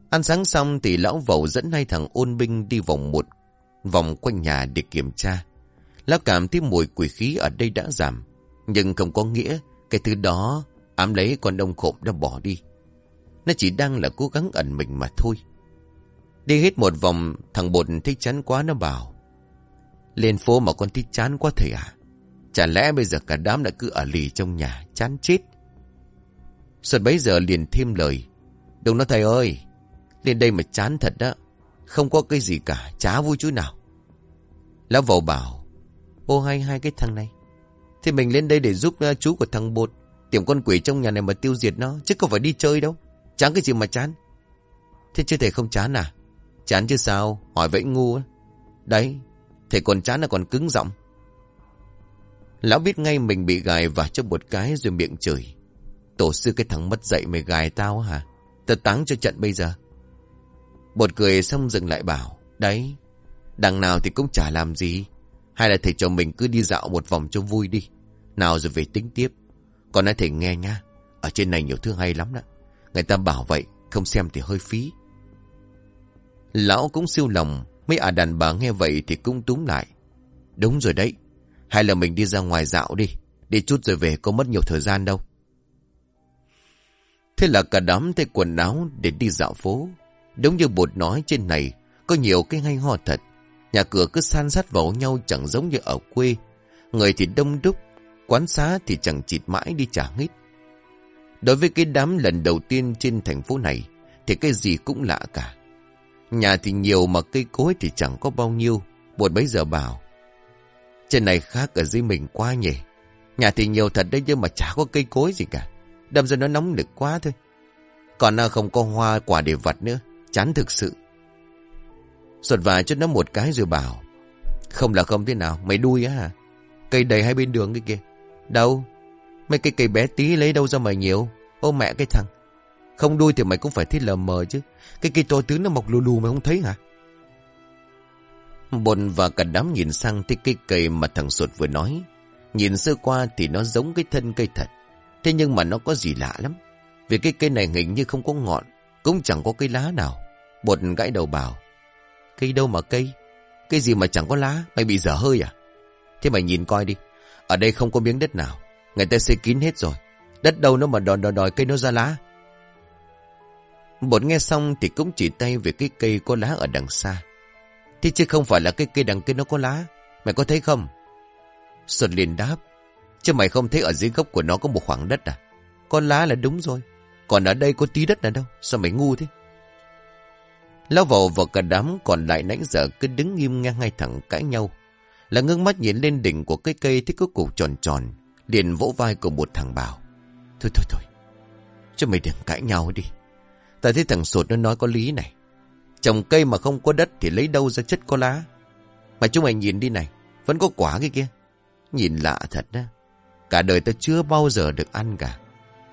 Ăn sáng xong thì lão vầu dẫn hai thằng ôn binh đi vòng một vòng quanh nhà để kiểm tra. Lão cảm thấy mùi quỷ khí ở đây đã giảm. Nhưng không có nghĩa cái thứ đó ám lấy con đông khộm đã bỏ đi. Nó chỉ đang là cố gắng ẩn mình mà thôi. Đi hết một vòng thằng bột thích chán quá nó bảo. Lên phố mà con thích chán quá thầy à? Chả lẽ bây giờ cả đám lại cứ ở lì trong nhà chán chết. xuân bấy giờ liền thêm lời. Đúng nó thầy ơi, lên đây mà chán thật đó. Không có cái gì cả, chả vui chú nào. Lão vầu bảo, ô hay hai cái thằng này. Thì mình lên đây để giúp ờ, chú của thằng bột Tìm con quỷ trong nhà này mà tiêu diệt nó Chứ không phải đi chơi đâu Chán cái gì mà chán Thế chứ thầy không chán à Chán chứ sao Hỏi vậy ngu Đấy, thầy còn chán là còn cứng giọng. Lão biết ngay mình bị gài vào cho một cái rồi miệng chửi. Tổ sư cái thằng mất dậy mày gài tao hả? tật táng cho trận bây giờ. Bột cười xong dừng lại bảo. Đấy, đằng nào thì cũng chả làm gì. Hay là thầy cho mình cứ đi dạo một vòng cho vui đi. Nào rồi về tính tiếp. Còn nói thầy nghe nha. Ở trên này nhiều thứ hay lắm đó. Người ta bảo vậy, không xem thì hơi phí. Lão cũng siêu lòng. Mấy ả đàn bà nghe vậy thì cũng túm lại. Đúng rồi đấy. Hay là mình đi ra ngoài dạo đi. Đi chút rồi về có mất nhiều thời gian đâu. Thế là cả đám thay quần áo để đi dạo phố. Đúng như bột nói trên này, có nhiều cái hay ho thật. Nhà cửa cứ san sát vào nhau chẳng giống như ở quê. Người thì đông đúc, quán xá thì chẳng chịt mãi đi trả nghít. Đối với cái đám lần đầu tiên trên thành phố này, thì cái gì cũng lạ cả. Nhà thì nhiều mà cây cối thì chẳng có bao nhiêu. Bột bấy giờ bảo. Trên này khác ở dưới mình quá nhỉ. Nhà thì nhiều thật đấy nhưng mà chả có cây cối gì cả. Đâm ra nó nóng nực quá thôi. Còn à, không có hoa, quả để vặt nữa. Chán thực sự. Xuật vài cho nó một cái rồi bảo. Không là không thế nào. Mày đuôi á hả? Cây đầy hai bên đường cái kia. Đâu? Mấy cây cây bé tí lấy đâu ra mà nhiều. Ô mẹ cái thằng. Không đuôi thì mày cũng phải thấy lờ mờ chứ. Cái cây to tướng nó mọc lù lù mày không thấy hả? Bồn và cả đám nhìn sang thấy cây cây mà thằng Sột vừa nói. Nhìn sơ qua thì nó giống cái thân cây thật. Thế nhưng mà nó có gì lạ lắm. Vì cái cây này hình như không có ngọn, cũng chẳng có cây lá nào. Bột gãi đầu bảo. Cây đâu mà cây? Cây gì mà chẳng có lá? Mày bị dở hơi à? Thế mày nhìn coi đi. Ở đây không có miếng đất nào. Người ta xây kín hết rồi. Đất đâu nó mà đòn đòi đòi cây nó ra lá. Bột nghe xong thì cũng chỉ tay về cái cây có lá ở đằng xa. Thế chứ không phải là cái cây đằng kia nó có lá. Mày có thấy không? Xuân liền đáp. Chứ mày không thấy ở dưới gốc của nó có một khoảng đất à? có lá là đúng rồi. Còn ở đây có tí đất nào đâu. Sao mày ngu thế? Lão vào vào cả đám còn lại nãy giờ cứ đứng nghiêm ngang ngay thẳng cãi nhau. Là ngưng mắt nhìn lên đỉnh của cái cây thích có cục tròn tròn. Liền vỗ vai của một thằng bảo. Thôi thôi thôi. Cho mày đừng cãi nhau đi. Ta thấy thằng sột nó nói có lý này. Trồng cây mà không có đất thì lấy đâu ra chất có lá. Mà chúng mày nhìn đi này. Vẫn có quả cái kia. Nhìn lạ thật đó. Cả đời ta chưa bao giờ được ăn cả.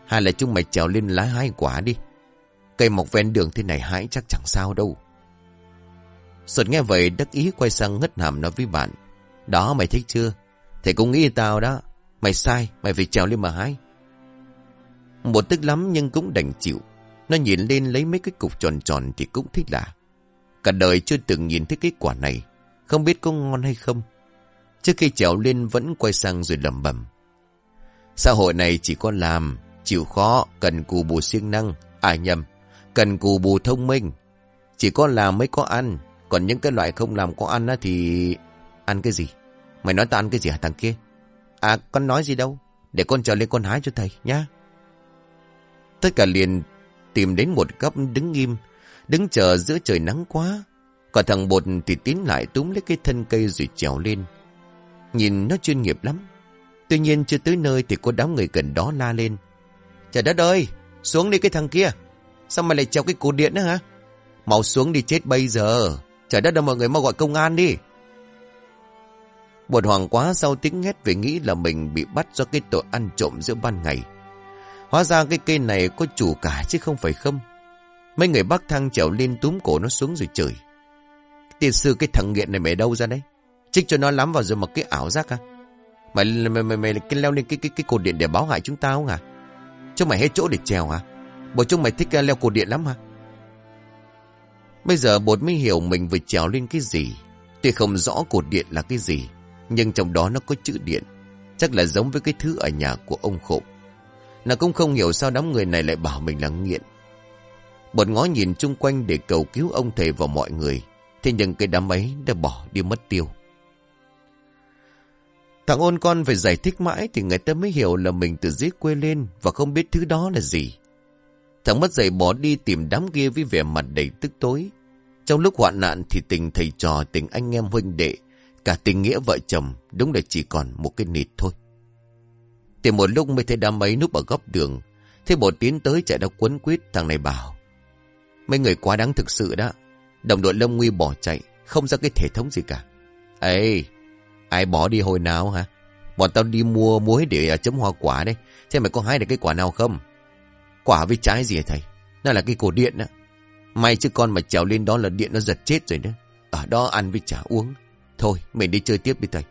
Hay là chúng mày trèo lên lá hai quả đi. Cây mọc ven đường thế này hái chắc chẳng sao đâu. Sột nghe vậy đắc ý quay sang ngất hàm nói với bạn. Đó mày thích chưa? Thầy cũng nghĩ tao đó. Mày sai, mày phải trèo lên mà hái. Một tức lắm nhưng cũng đành chịu. Nó nhìn lên lấy mấy cái cục tròn tròn thì cũng thích lạ. Cả đời chưa từng nhìn thấy cái quả này. Không biết có ngon hay không. Trước khi trèo lên vẫn quay sang rồi lầm bầm. Xã hội này chỉ có làm, chịu khó, cần cù bù siêng năng. À nhầm, cần cù bù thông minh. Chỉ có làm mới có ăn. Còn những cái loại không làm có ăn á thì... Ăn cái gì? Mày nói tao ăn cái gì hả thằng kia? À con nói gì đâu. Để con trở lên con hái cho thầy nhá. Tất cả liền tìm đến một góc đứng im. Đứng chờ giữa trời nắng quá. Còn thằng bột thì tiến lại túm lấy cái thân cây rồi trèo lên. Nhìn nó chuyên nghiệp lắm. Tuy nhiên chưa tới nơi thì có đám người gần đó la lên. Trời đất ơi, xuống đi cái thằng kia. Sao mày lại treo cái cột điện nữa hả? Mau xuống đi chết bây giờ. Trời đất ơi mọi người mau gọi công an đi. Bột hoàng quá sau tiếng hét về nghĩ là mình bị bắt do cái tội ăn trộm giữa ban ngày. Hóa ra cái cây này có chủ cả chứ không phải không. Mấy người bác thang trèo lên túm cổ nó xuống rồi chửi. Tiền sư cái thằng nghiện này mày đâu ra đấy? Trích cho nó lắm vào rồi mặc cái ảo giác à? Mày, mày, mày, mày cái leo lên cái, cái, cái cột điện để báo hại chúng tao không hả? Chúng mày hết chỗ để trèo hả? Bộ chúng mày thích à, leo cột điện lắm hả? Bây giờ bột mới hiểu mình vừa trèo lên cái gì. Tuy không rõ cột điện là cái gì. Nhưng trong đó nó có chữ điện. Chắc là giống với cái thứ ở nhà của ông khổng. Nó cũng không hiểu sao đám người này lại bảo mình là nghiện. Bọn ngó nhìn chung quanh để cầu cứu ông thầy và mọi người. Thế nhưng cái đám ấy đã bỏ đi mất tiêu. Thằng ôn con phải giải thích mãi thì người ta mới hiểu là mình từ dưới quê lên và không biết thứ đó là gì. Thằng mất dậy bỏ đi tìm đám kia với vẻ mặt đầy tức tối. Trong lúc hoạn nạn thì tình thầy trò, tình anh em huynh đệ, cả tình nghĩa vợ chồng đúng là chỉ còn một cái nịt thôi. Tìm một lúc mới thấy đám ấy núp ở góc đường. Thế bột tiến tới chạy ra quấn quýt thằng này bảo. Mấy người quá đáng thực sự đó. Đồng đội Lâm Nguy bỏ chạy. Không ra cái thể thống gì cả. Ê, ai bỏ đi hồi nào hả? Bọn tao đi mua muối để à, chấm hoa quả đây. thế mày có hái được cái quả nào không? Quả với trái gì hả thầy? Nó là cái cổ điện á. May chứ con mà trèo lên đó là điện nó giật chết rồi đó. Ở đó ăn với chả uống. Thôi, mình đi chơi tiếp đi thầy.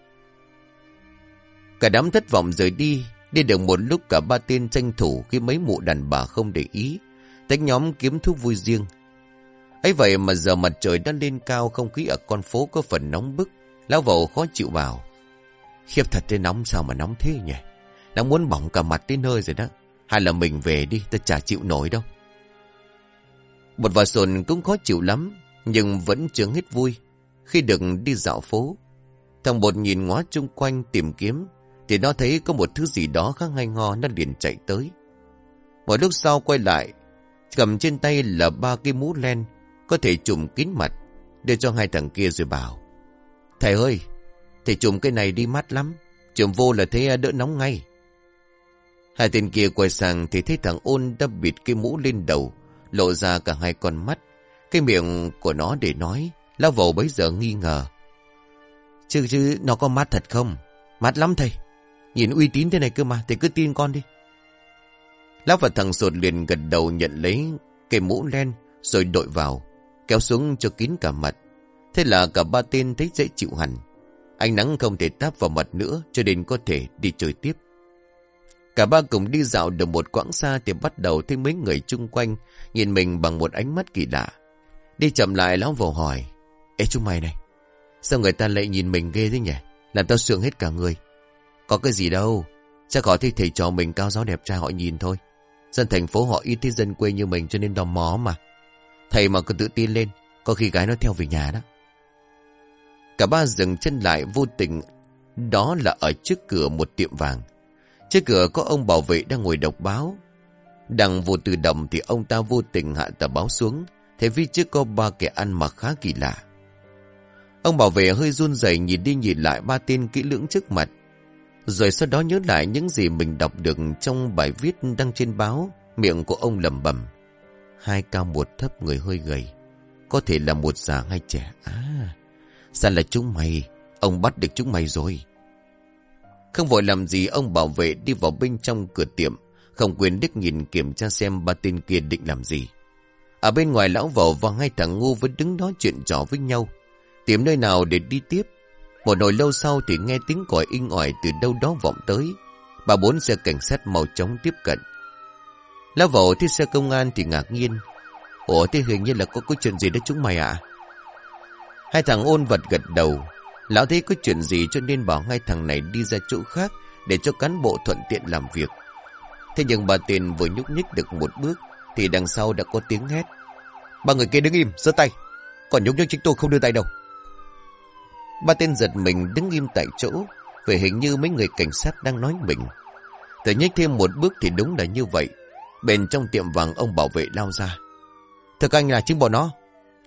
Cả đám thất vọng rời đi. Đi được một lúc cả ba tên tranh thủ khi mấy mụ đàn bà không để ý. Tách nhóm kiếm thuốc vui riêng. ấy vậy mà giờ mặt trời đã lên cao không khí ở con phố có phần nóng bức. Lao vầu khó chịu vào. Khiếp thật thế nóng sao mà nóng thế nhỉ? Đã muốn bỏng cả mặt đến nơi rồi đó. Hay là mình về đi, ta chả chịu nổi đâu. Bột và sồn cũng khó chịu lắm, nhưng vẫn chưa hết vui. Khi được đi dạo phố, thằng bột nhìn ngó chung quanh tìm kiếm, thì nó thấy có một thứ gì đó khá ngay ho, nó liền chạy tới. Một lúc sau quay lại, cầm trên tay là ba cái mũ len, có thể trùm kín mặt, đưa cho hai thằng kia rồi bảo. Thầy ơi, thầy trùm cái này đi mát lắm, trùm vô là thấy đỡ nóng ngay. Hai tên kia quay sang thì thấy thằng ôn đã bịt cái mũ lên đầu, lộ ra cả hai con mắt. Cái miệng của nó để nói, lão vầu bấy giờ nghi ngờ. Chứ chứ nó có mắt thật không? Mắt lắm thầy. Nhìn uy tín thế này cơ mà, thầy cứ tin con đi. Lão và thằng sột liền gật đầu nhận lấy cái mũ len rồi đội vào, kéo xuống cho kín cả mặt. Thế là cả ba tên thấy dễ chịu hẳn. Ánh nắng không thể táp vào mặt nữa cho nên có thể đi chơi tiếp. Cả ba cùng đi dạo được một quãng xa thì bắt đầu thấy mấy người chung quanh nhìn mình bằng một ánh mắt kỳ lạ. Đi chậm lại lão vào hỏi. Ê chúng mày này, sao người ta lại nhìn mình ghê thế nhỉ? Làm tao sượng hết cả người. Có cái gì đâu, chắc họ thích thầy trò mình cao giáo đẹp trai họ nhìn thôi. Dân thành phố họ ít thấy dân quê như mình cho nên đò mó mà. Thầy mà cứ tự tin lên, có khi gái nó theo về nhà đó. Cả ba dừng chân lại vô tình, đó là ở trước cửa một tiệm vàng. Trước cửa có ông bảo vệ đang ngồi đọc báo. Đằng vô tự động thì ông ta vô tình hạ tờ báo xuống. Thế vì trước có ba kẻ ăn mặc khá kỳ lạ. Ông bảo vệ hơi run rẩy nhìn đi nhìn lại ba tên kỹ lưỡng trước mặt. Rồi sau đó nhớ lại những gì mình đọc được trong bài viết đăng trên báo. Miệng của ông lầm bẩm Hai cao một thấp người hơi gầy. Có thể là một già hay trẻ. À, sao là chúng mày? Ông bắt được chúng mày rồi. Không vội làm gì ông bảo vệ đi vào bên trong cửa tiệm. Không quên đích nhìn kiểm tra xem ba tên kia định làm gì. Ở bên ngoài lão vẩu và hai thằng ngu vẫn đứng nói chuyện trò với nhau. Tìm nơi nào để đi tiếp. Một hồi lâu sau thì nghe tiếng còi inh ỏi từ đâu đó vọng tới. Bà bốn xe cảnh sát màu trống tiếp cận. Lao vào thấy xe công an thì ngạc nhiên. Ủa thế hình như là có có chuyện gì đó chúng mày ạ? Hai thằng ôn vật gật đầu. Lão thấy có chuyện gì cho nên bảo hai thằng này đi ra chỗ khác để cho cán bộ thuận tiện làm việc. Thế nhưng bà tiền vừa nhúc nhích được một bước thì đằng sau đã có tiếng hét. Ba người kia đứng im, giơ tay. Còn nhúc nhích chính tôi không đưa tay đâu. Ba tên giật mình đứng im tại chỗ Về hình như mấy người cảnh sát đang nói mình. Tự nhích thêm một bước thì đúng là như vậy. Bên trong tiệm vàng ông bảo vệ lao ra. Thực anh là chính bọn nó.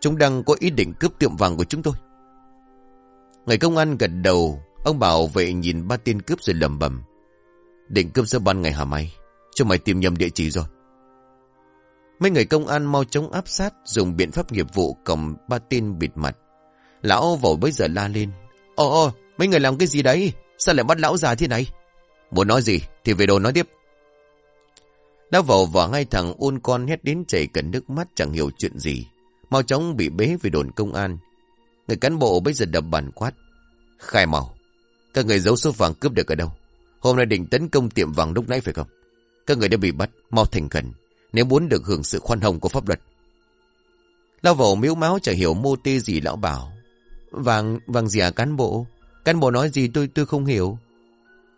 Chúng đang có ý định cướp tiệm vàng của chúng tôi. Người công an gật đầu, Ông bảo vệ nhìn ba tên cướp rồi lầm bầm Định cướp giữa ban ngày hả mày? Cho mày tìm nhầm địa chỉ rồi. Mấy người công an mau chóng áp sát, Dùng biện pháp nghiệp vụ cầm ba tên bịt mặt. Lão vội bây giờ la lên Ồ ồ mấy người làm cái gì đấy Sao lại bắt lão già thế này Muốn nói gì thì về đồ nói tiếp Lão vào và hai thằng ôn con hét đến chảy cẩn nước mắt chẳng hiểu chuyện gì Mau chóng bị bế về đồn công an Người cán bộ bây giờ đập bàn quát. Khai màu. Các người giấu số vàng cướp được ở đâu? Hôm nay định tấn công tiệm vàng lúc nãy phải không? Các người đã bị bắt, mau thành khẩn. Nếu muốn được hưởng sự khoan hồng của pháp luật. Lão vẩu miếu máu chẳng hiểu mô tê gì lão bảo. Vàng, vàng gì à cán bộ? Cán bộ nói gì tôi tôi không hiểu.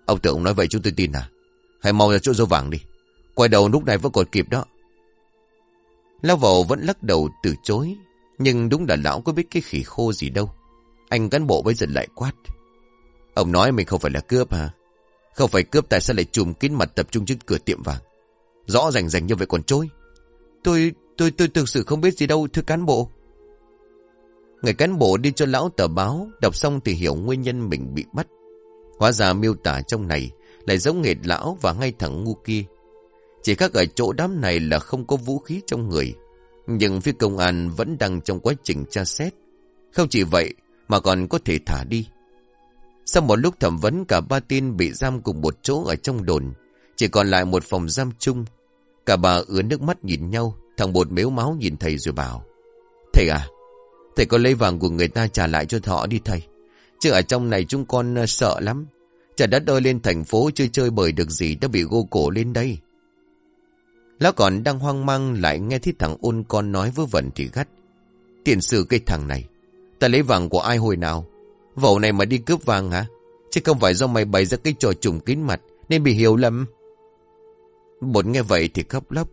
Ông tưởng nói vậy chúng tôi tin à? Hãy mau ra chỗ dâu vàng đi. Quay đầu lúc này vẫn còn kịp đó. Lão vẩu vẫn lắc đầu từ chối. Nhưng đúng là lão có biết cái khỉ khô gì đâu. Anh cán bộ bây giờ lại quát. Ông nói mình không phải là cướp hả? Không phải cướp tại sao lại chùm kín mặt tập trung trước cửa tiệm vàng. Rõ rành rành như vậy còn trôi. Tôi, tôi, tôi thực sự không biết gì đâu thưa cán bộ. Người cán bộ đi cho lão tờ báo, đọc xong thì hiểu nguyên nhân mình bị bắt. Hóa ra miêu tả trong này lại giống nghệt lão và ngay thẳng ngu kia. Chỉ khác ở chỗ đám này là không có vũ khí trong người. Nhưng phía công an vẫn đang trong quá trình tra xét. Không chỉ vậy mà còn có thể thả đi. Sau một lúc thẩm vấn cả ba tin bị giam cùng một chỗ ở trong đồn. Chỉ còn lại một phòng giam chung. Cả bà ứa nước mắt nhìn nhau. Thằng bột mếu máu nhìn thầy rồi bảo. Thầy à, thầy có lấy vàng của người ta trả lại cho thọ đi, thầy. Chứ ở trong này chúng con ờ, sợ lắm. Chả đất ơi, lên thành phố chơi chơi bời được gì đã bị gô cổ lên đây. Lão còn đang hoang mang lại nghe thấy thằng ôn con nói vớ vẩn thì gắt. Tiền sư cái thằng này. Ta lấy vàng của ai hồi nào? Vậu này mà đi cướp vàng hả? Chứ không phải do mày bày ra cái trò trùng kín mặt, nên bị hiểu lầm. Bột nghe vậy thì khóc lóc.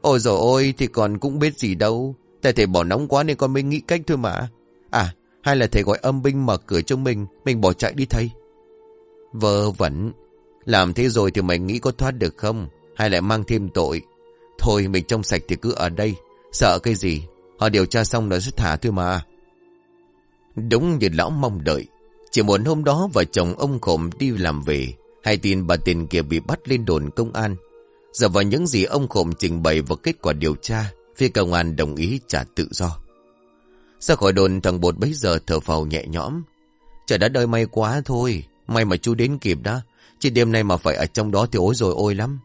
Ôi dồi ôi, thì còn cũng biết gì đâu. Tại thầy bỏ nóng quá nên con mới nghĩ cách thôi mà. À hay là thầy gọi âm binh mở cửa cho mình Mình bỏ chạy đi thầy. Vơ vẩn. Làm thế rồi thì mày nghĩ có thoát được không? Hay lại mang thêm tội? Thôi, mình trong sạch thì cứ ở đây. Sợ cái gì? Họ điều tra xong rồi sẽ thả thôi mà. Đúng như lão mong đợi. Chỉ muốn hôm đó vợ chồng ông khổm đi làm về. Hay tin bà tiền kia bị bắt lên đồn công an. Giờ vào những gì ông khổm trình bày và kết quả điều tra. Phía công an đồng ý trả tự do ra khỏi đồn thằng bột bấy giờ thở phào nhẹ nhõm Trời đã đợi may quá thôi, May mà chú đến kịp đó Chỉ đêm nay mà phải ở trong đó thì ối rồi ôi lắm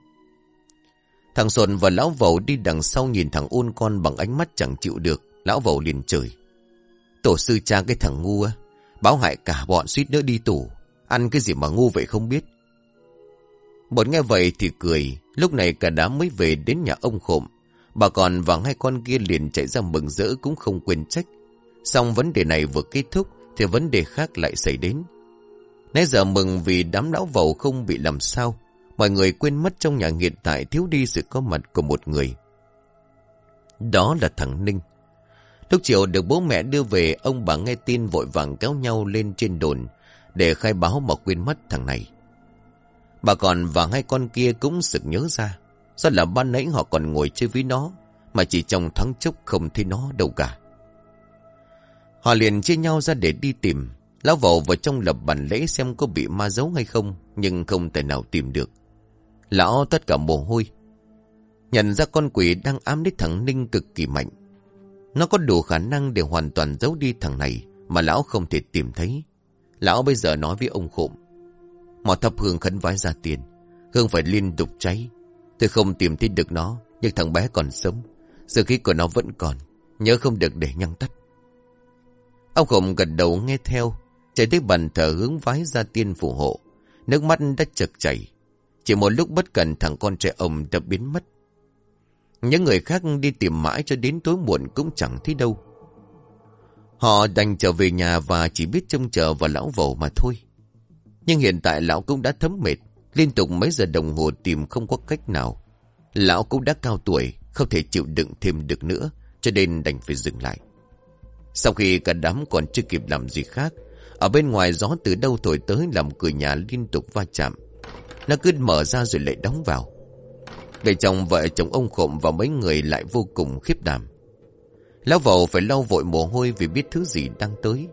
Thằng sồn và lão vẩu đi đằng sau nhìn thằng ôn con bằng ánh mắt chẳng chịu được. Lão vẩu liền chửi. Tổ sư cha cái thằng ngu á. Báo hại cả bọn suýt nữa đi tù. Ăn cái gì mà ngu vậy không biết. Bọn nghe vậy thì cười. Lúc này cả đám mới về đến nhà ông khộm. Bà còn và hai con kia liền chạy ra mừng rỡ cũng không quên trách. Xong vấn đề này vừa kết thúc thì vấn đề khác lại xảy đến. Nãy giờ mừng vì đám lão vầu không bị làm sao. Mọi người quên mất trong nhà hiện tại thiếu đi sự có mặt của một người. Đó là thằng Ninh. Lúc chiều được bố mẹ đưa về, ông bà nghe tin vội vàng kéo nhau lên trên đồn để khai báo mà quên mất thằng này. Bà còn và hai con kia cũng sực nhớ ra. Sao là ban nãy họ còn ngồi chơi với nó, mà chỉ trong thoáng chốc không thấy nó đâu cả. Họ liền chia nhau ra để đi tìm. Lão vào vào trong lập bản lễ xem có bị ma giấu hay không, nhưng không thể nào tìm được. Lão tất cả mồ hôi. Nhận ra con quỷ đang ám đích thằng Ninh cực kỳ mạnh. Nó có đủ khả năng để hoàn toàn giấu đi thằng này mà lão không thể tìm thấy. Lão bây giờ nói với ông khộm. Mò thập hương khấn vái ra tiền. Hương phải liên tục cháy. Tôi không tìm thấy được nó, nhưng thằng bé còn sống. Sự khí của nó vẫn còn. Nhớ không được để nhăn tắt. Ông khổng gật đầu nghe theo. Chạy tới bàn thờ hướng vái ra tiên phù hộ. Nước mắt đã chật chảy. Chỉ một lúc bất cần thằng con trai ông đã biến mất. Những người khác đi tìm mãi cho đến tối muộn cũng chẳng thấy đâu. Họ đành trở về nhà và chỉ biết trông chờ vào lão vầu mà thôi. Nhưng hiện tại lão cũng đã thấm mệt, liên tục mấy giờ đồng hồ tìm không có cách nào. Lão cũng đã cao tuổi, không thể chịu đựng thêm được nữa, cho nên đành phải dừng lại. Sau khi cả đám còn chưa kịp làm gì khác, ở bên ngoài gió từ đâu thổi tới làm cửa nhà liên tục va chạm. Nó cứ mở ra rồi lại đóng vào. Để chồng vợ chồng ông khộm và mấy người lại vô cùng khiếp đảm. Lão vầu phải lau vội mồ hôi vì biết thứ gì đang tới.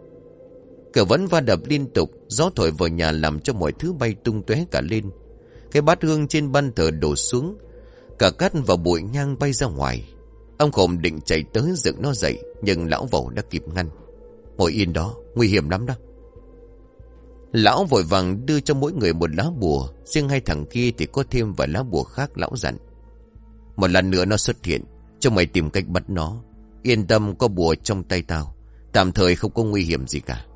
Cửa vẫn va đập liên tục, gió thổi vào nhà làm cho mọi thứ bay tung tóe cả lên. Cái bát hương trên ban thờ đổ xuống, cả cát và bụi nhang bay ra ngoài. Ông khổng định chạy tới dựng nó dậy, nhưng lão vẩu đã kịp ngăn. Ngồi yên đó, nguy hiểm lắm đó. Lão vội vàng đưa cho mỗi người một lá bùa, riêng hai thằng kia thì có thêm vài lá bùa khác lão dặn. Một lần nữa nó xuất hiện, cho mày tìm cách bắt nó. Yên tâm có bùa trong tay tao, tạm thời không có nguy hiểm gì cả.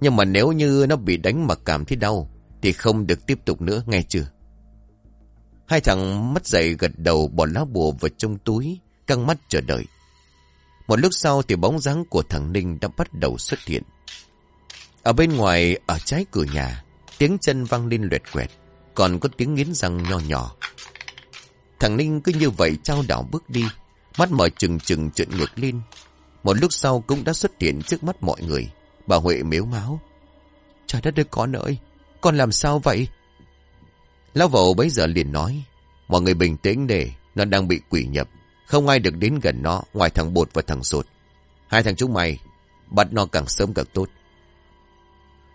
Nhưng mà nếu như nó bị đánh mà cảm thấy đau, thì không được tiếp tục nữa, nghe chưa? Hai thằng mất dậy gật đầu bỏ lá bùa vào trong túi, căng mắt chờ đợi. Một lúc sau thì bóng dáng của thằng Ninh đã bắt đầu xuất hiện. Ở bên ngoài, ở trái cửa nhà, tiếng chân vang lên luyệt quẹt, còn có tiếng nghiến răng nho nhỏ. Thằng Ninh cứ như vậy trao đảo bước đi, mắt mở trừng trừng trợn ngược lên. Một lúc sau cũng đã xuất hiện trước mắt mọi người. Bà Huệ miếu máu. Trời đất ơi con ơi, con làm sao vậy? Lão vậu bấy giờ liền nói, mọi người bình tĩnh để, nó đang bị quỷ nhập. Không ai được đến gần nó ngoài thằng bột và thằng sột. Hai thằng chúng mày, bắt nó càng sớm càng tốt.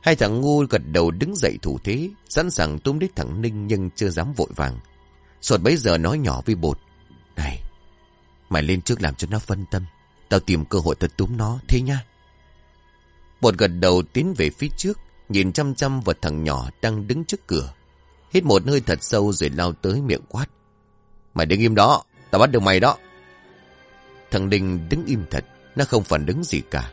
Hai thằng ngu gật đầu đứng dậy thủ thế, sẵn sàng túm đích thằng Ninh nhưng chưa dám vội vàng. Sột bấy giờ nói nhỏ với bột. Này, mày lên trước làm cho nó phân tâm. Tao tìm cơ hội thật túm nó, thế nha. Bột gật đầu tiến về phía trước, nhìn chăm chăm vào thằng nhỏ đang đứng trước cửa. Hít một hơi thật sâu rồi lao tới miệng quát. Mày đứng im đó, tao bắt được mày đó. Thằng Đinh đứng im thật, nó không phản ứng gì cả.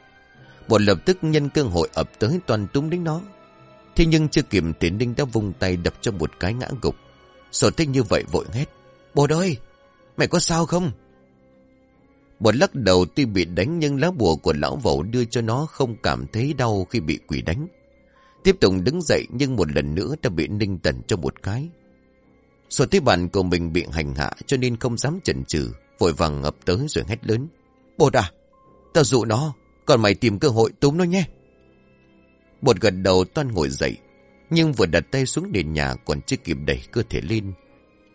Bột lập tức nhân cơ hội ập tới toàn túm đến nó. Thế nhưng chưa kịp tiến Đinh đã vung tay đập cho một cái ngã gục. Sổ thích như vậy vội hét. Bột ơi, mày có sao không? Bột lắc đầu tuy bị đánh nhưng lá bùa của lão vẩu đưa cho nó không cảm thấy đau khi bị quỷ đánh. Tiếp tục đứng dậy nhưng một lần nữa đã bị ninh tần cho một cái. Số thấy bạn của mình bị hành hạ cho nên không dám chần chừ vội vàng ngập tới rồi hét lớn. Bột à, tao dụ nó, còn mày tìm cơ hội túm nó nhé. Bột gật đầu toan ngồi dậy, nhưng vừa đặt tay xuống nền nhà còn chưa kịp đẩy cơ thể lên.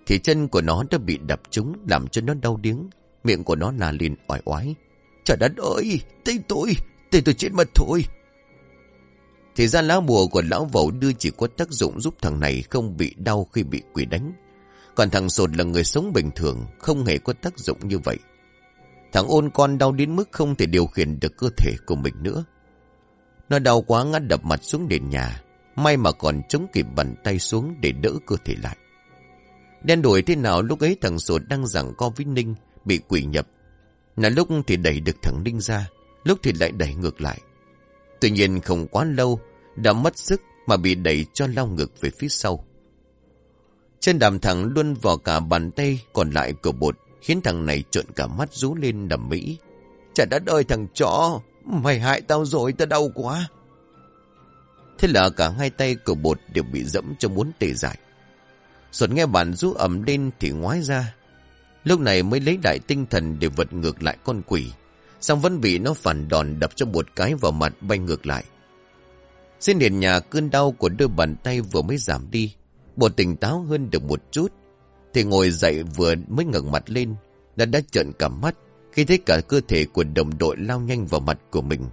Thì chân của nó đã bị đập trúng làm cho nó đau điếng, miệng của nó là liền oải oái. Trời đất ơi, tay tôi, tay tôi chết mất thôi. Thì ra lá bùa của lão vẩu đưa chỉ có tác dụng giúp thằng này không bị đau khi bị quỷ đánh. Còn thằng sột là người sống bình thường, không hề có tác dụng như vậy. Thằng ôn con đau đến mức không thể điều khiển được cơ thể của mình nữa. Nó đau quá ngã đập mặt xuống nền nhà, may mà còn chống kịp bàn tay xuống để đỡ cơ thể lại. Đen đuổi thế nào lúc ấy thằng sột đang rằng co với Ninh, bị quỷ nhập. Là lúc thì đẩy được thằng Ninh ra, lúc thì lại đẩy ngược lại. Tuy nhiên không quá lâu, đã mất sức mà bị đẩy cho lao ngược về phía sau. Chân đàm thẳng luôn vào cả bàn tay còn lại của bột, khiến thằng này trợn cả mắt rú lên đầm mỹ. Chả đất ơi thằng chó, mày hại tao rồi, tao đau quá. Thế là cả hai tay của bột đều bị dẫm cho muốn tê dại. Rồi nghe bản rú ẩm lên thì ngoái ra. Lúc này mới lấy lại tinh thần để vật ngược lại con quỷ. Xong vẫn bị nó phản đòn đập cho một cái vào mặt bay ngược lại. Trên nền nhà cơn đau của đôi bàn tay vừa mới giảm đi. bộ tỉnh táo hơn được một chút. Thì ngồi dậy vừa mới ngẩng mặt lên. Đã đã trợn cả mắt khi thấy cả cơ thể của đồng đội lao nhanh vào mặt của mình.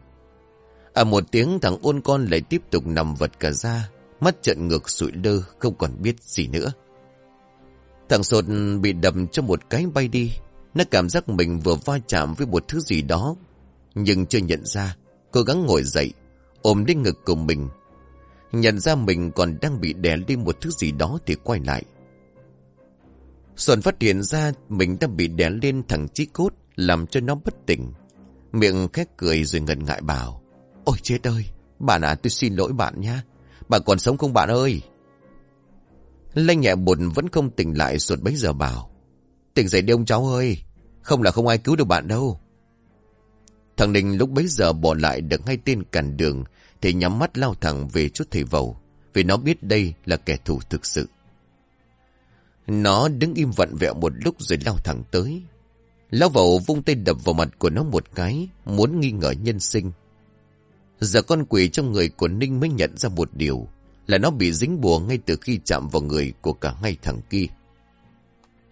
À một tiếng thằng ôn con lại tiếp tục nằm vật cả ra. Mắt trợn ngược sụi lơ, không còn biết gì nữa. Thằng sột bị đập cho một cái bay đi. Nó cảm giác mình vừa va chạm với một thứ gì đó. Nhưng chưa nhận ra. Cố gắng ngồi dậy. Ôm đến ngực của mình. Nhận ra mình còn đang bị đè lên một thứ gì đó thì quay lại. Xuân phát hiện ra mình đang bị đè lên thằng chí cốt. Làm cho nó bất tỉnh. Miệng khét cười rồi ngần ngại bảo. Ôi chết ơi. Bạn à tôi xin lỗi bạn nha. Bạn còn sống không bạn ơi? Lanh nhẹ buồn vẫn không tỉnh lại suốt bấy giờ bảo. Tỉnh dậy đi ông cháu ơi. Không là không ai cứu được bạn đâu. Thằng Ninh lúc bấy giờ bỏ lại được ngay tên cản đường thì nhắm mắt lao thẳng về chút thầy vầu. Vì nó biết đây là kẻ thù thực sự. Nó đứng im vặn vẹo một lúc rồi lao thẳng tới. Lao vầu vung tay đập vào mặt của nó một cái, muốn nghi ngờ nhân sinh. Giờ con quỷ trong người của Ninh mới nhận ra một điều là nó bị dính bùa ngay từ khi chạm vào người của cả hai thằng kia.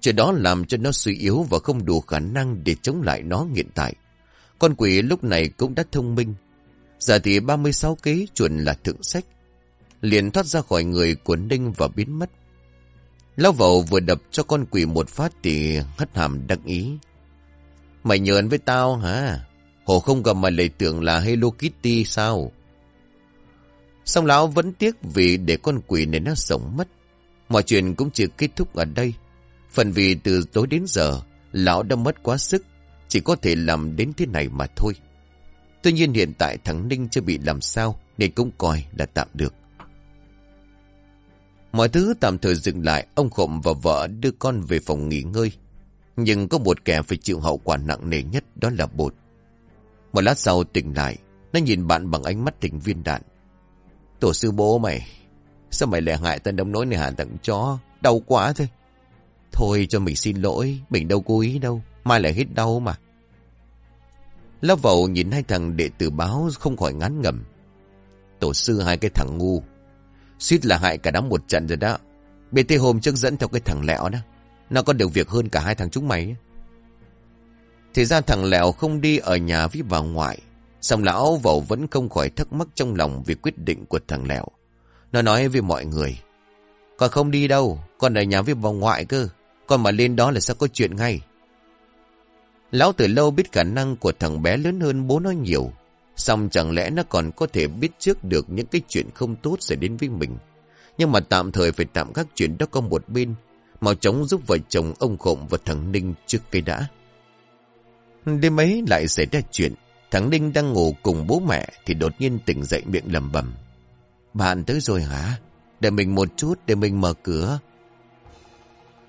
Chuyện đó làm cho nó suy yếu và không đủ khả năng để chống lại nó hiện tại. Con quỷ lúc này cũng đã thông minh. Giờ thì 36 kế chuẩn là thượng sách. Liền thoát ra khỏi người của Ninh và biến mất. Lão vậu vừa đập cho con quỷ một phát thì hất hàm đắc ý. Mày nhờn với tao hả? Hồ không gặp mà lệ tưởng là Hello Kitty sao? Xong lão vẫn tiếc vì để con quỷ này nó sống mất. Mọi chuyện cũng chưa kết thúc ở đây. Phần vì từ tối đến giờ, lão đã mất quá sức, chỉ có thể làm đến thế này mà thôi. Tuy nhiên hiện tại thằng Ninh chưa bị làm sao, nên cũng coi là tạm được. Mọi thứ tạm thời dừng lại, ông Khộm và vợ đưa con về phòng nghỉ ngơi. Nhưng có một kẻ phải chịu hậu quả nặng nề nhất, đó là bột. Một lát sau tỉnh lại, nó nhìn bạn bằng ánh mắt tình viên đạn. Tổ sư bố mày, sao mày lại hại tên đống nỗi này hả tặng chó, đau quá thôi. Thôi cho mình xin lỗi, mình đâu cố ý đâu, mai lại hết đau mà. Lão vầu nhìn hai thằng đệ tử báo không khỏi ngán ngầm. Tổ sư hai cái thằng ngu, suýt là hại cả đám một trận rồi đó. BT hôm trước dẫn theo cái thằng lẹo đó, nó có được việc hơn cả hai thằng chúng mày. Thì ra thằng lẹo không đi ở nhà với bà ngoại, Xong lão vẩu vẫn không khỏi thắc mắc trong lòng Vì quyết định của thằng Lẹo. Nó nói với mọi người. Con không đi đâu, con ở nhà với bà ngoại cơ. Con mà lên đó là sao có chuyện ngay. Lão từ lâu biết khả năng của thằng bé lớn hơn bố nó nhiều. Xong chẳng lẽ nó còn có thể biết trước được những cái chuyện không tốt sẽ đến với mình. Nhưng mà tạm thời phải tạm các chuyện đó có một bên. Mau chóng giúp vợ chồng ông Khộm và thằng Ninh trước cây đã. Đêm ấy lại xảy ra chuyện. Thằng Ninh đang ngủ cùng bố mẹ thì đột nhiên tỉnh dậy miệng lầm bầm. Bạn tới rồi hả? Để mình một chút để mình mở cửa.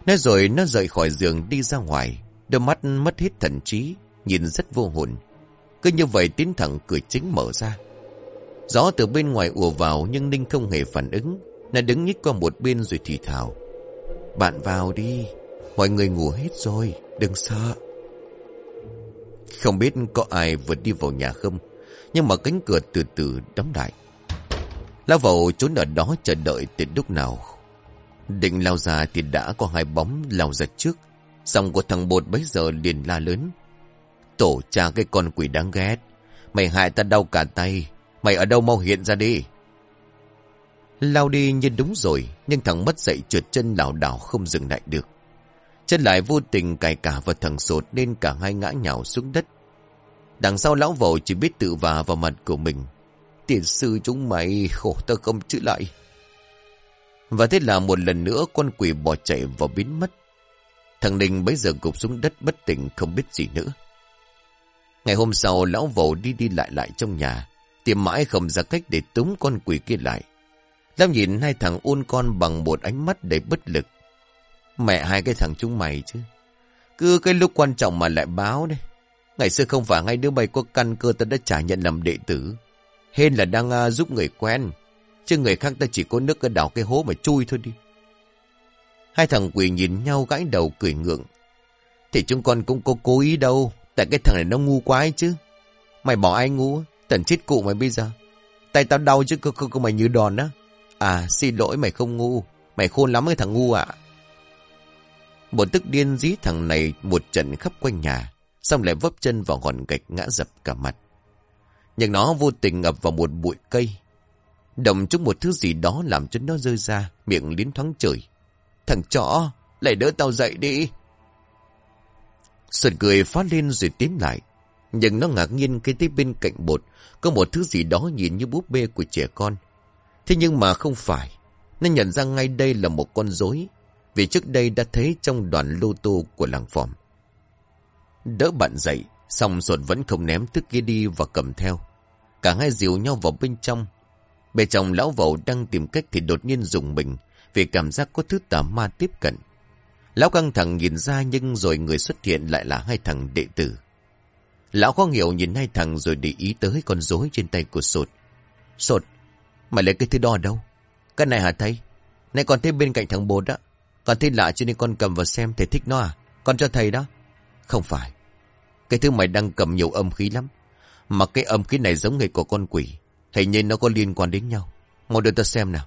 Nói rồi nó rời khỏi giường đi ra ngoài. Đôi mắt mất hết thần trí, nhìn rất vô hồn. Cứ như vậy tiến thẳng cửa chính mở ra. Gió từ bên ngoài ùa vào nhưng Ninh không hề phản ứng. Nó đứng nhích qua một bên rồi thì thào. Bạn vào đi, mọi người ngủ hết rồi, đừng sợ. Không biết có ai vừa đi vào nhà không, nhưng mà cánh cửa từ từ đóng lại. Lao vào trốn ở đó chờ đợi từ lúc nào. Định lao ra thì đã có hai bóng lao ra trước. Xong của thằng bột bấy giờ liền la lớn. Tổ cha cái con quỷ đáng ghét. Mày hại ta đau cả tay. Mày ở đâu mau hiện ra đi. Lao đi như đúng rồi. Nhưng thằng mất dậy trượt chân lảo đảo không dừng lại được. Chân lại vô tình cài cả vào thằng sột nên cả hai ngã nhào xuống đất. Đằng sau lão vầu chỉ biết tự vả vào mặt của mình. Tiền sư chúng mày, khổ ta không chữ lại. Và thế là một lần nữa con quỷ bỏ chạy và biến mất. Thằng Ninh bấy giờ gục xuống đất bất tỉnh không biết gì nữa. Ngày hôm sau, lão vầu đi đi lại lại trong nhà. Tìm mãi không ra cách để túng con quỷ kia lại. Lão nhìn hai thằng ôn con bằng một ánh mắt đầy bất lực. Mẹ hai cái thằng chúng mày chứ. Cứ cái lúc quan trọng mà lại báo đấy. Ngày xưa không phải ngay đứa bay có căn cơ ta đã trả nhận làm đệ tử. Hên là đang uh, giúp người quen. Chứ người khác ta chỉ có nước ở đảo cái hố mà chui thôi đi. Hai thằng quỷ nhìn nhau gãi đầu cười ngượng. Thì chúng con cũng có cố ý đâu. Tại cái thằng này nó ngu quá ấy chứ. Mày bỏ ai ngu Tần chết cụ mày bây giờ. Tay tao đau chứ cơ, cơ, cơ mày như đòn á. À xin lỗi mày không ngu. Mày khôn lắm cái thằng ngu ạ. À. Một tức điên dí thằng này một trận khắp quanh nhà. Xong lại vấp chân vào hòn gạch ngã dập cả mặt. Nhưng nó vô tình ngập vào một bụi cây. Đồng chút một thứ gì đó làm cho nó rơi ra, miệng liến thoáng trời. Thằng chó, lại đỡ tao dậy đi. Sợt cười phát lên rồi tím lại. Nhưng nó ngạc nhiên khi thấy bên cạnh bột có một thứ gì đó nhìn như búp bê của trẻ con. Thế nhưng mà không phải. Nó nhận ra ngay đây là một con rối vì trước đây đã thấy trong đoàn lô tô của làng phòm. Đỡ bạn dậy, xong sột vẫn không ném thức kia đi và cầm theo. Cả hai dìu nhau vào bên trong. Bên trong lão vẩu đang tìm cách thì đột nhiên dùng mình vì cảm giác có thứ tà ma tiếp cận. Lão căng thẳng nhìn ra nhưng rồi người xuất hiện lại là hai thằng đệ tử. Lão khó hiểu nhìn hai thằng rồi để ý tới con rối trên tay của sột. Sột, mày lấy cái thứ đo đâu? Cái này hả thầy? Này còn thấy bên cạnh thằng bột đó. Còn thấy lạ cho nên con cầm vào xem thầy thích nó à? Con cho thầy đó. Không phải. Cái thứ mày đang cầm nhiều âm khí lắm. Mà cái âm khí này giống người của con quỷ. Hình như nó có liên quan đến nhau. Mau đưa ta xem nào.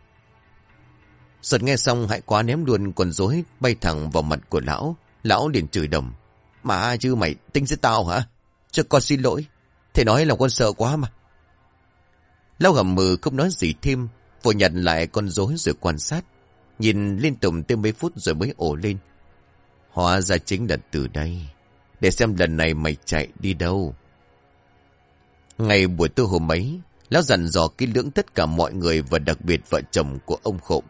Sợt nghe xong hãy quá ném luôn quần rối bay thẳng vào mặt của lão. Lão liền chửi đồng. Mà chứ mày tính với tao hả? Cho con xin lỗi. Thầy nói là con sợ quá mà. Lão gầm mừ không nói gì thêm. vừa nhận lại con rối rồi quan sát. Nhìn liên tục thêm mấy phút rồi mới ổ lên. Hóa ra chính là từ đây. Để xem lần này mày chạy đi đâu. Ngày buổi tối hôm ấy, Lão dặn dò kỹ lưỡng tất cả mọi người và đặc biệt vợ chồng của ông Khộm.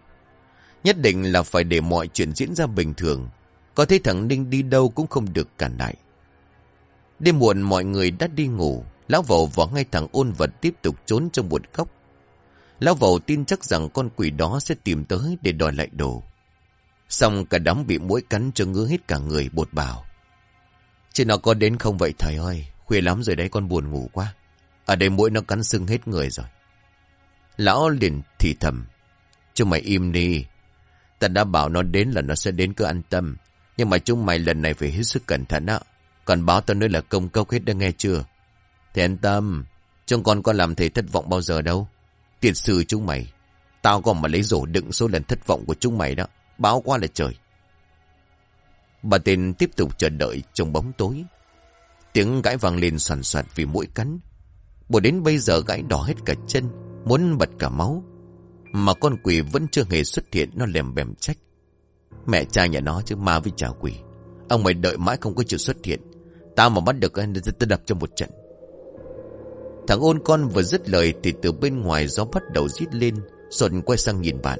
Nhất định là phải để mọi chuyện diễn ra bình thường. Có thấy thằng Ninh đi đâu cũng không được cản lại. Đêm muộn mọi người đã đi ngủ. Lão vào vào ngay thằng ôn vật tiếp tục trốn trong một góc. Lão vầu tin chắc rằng con quỷ đó sẽ tìm tới để đòi lại đồ. Xong cả đám bị mũi cắn cho ngứa hết cả người bột bảo. Chứ nó có đến không vậy thầy ơi, khuya lắm rồi đấy con buồn ngủ quá. À, Ở đây mũi nó cắn sưng hết người rồi. Lão liền thì thầm. Chúng mày im đi. Ta đã bảo nó đến là nó sẽ đến cứ an tâm. Nhưng mà chúng mày lần này phải hết sức cẩn thận ạ. Còn báo tao nói là công cốc hết đã nghe chưa? Thì an tâm. Chúng con có làm thầy thất vọng bao giờ đâu. Tiệt sư chúng mày. Tao còn mà lấy rổ đựng số lần thất vọng của chúng mày đó. Báo qua là trời. Bà tên tiếp tục chờ đợi trong bóng tối. Tiếng gãi vang lên soàn soạt vì mũi cắn. Bộ đến bây giờ gãi đỏ hết cả chân, muốn bật cả máu. Mà con quỷ vẫn chưa hề xuất hiện, nó lèm bèm trách. Mẹ cha nhà nó chứ ma với cha quỷ. Ông mày đợi mãi không có chịu xuất hiện. Tao mà bắt được anh ta đập cho một trận. Thằng ôn con vừa dứt lời Thì từ bên ngoài gió bắt đầu rít lên Xuân quay sang nhìn bạn.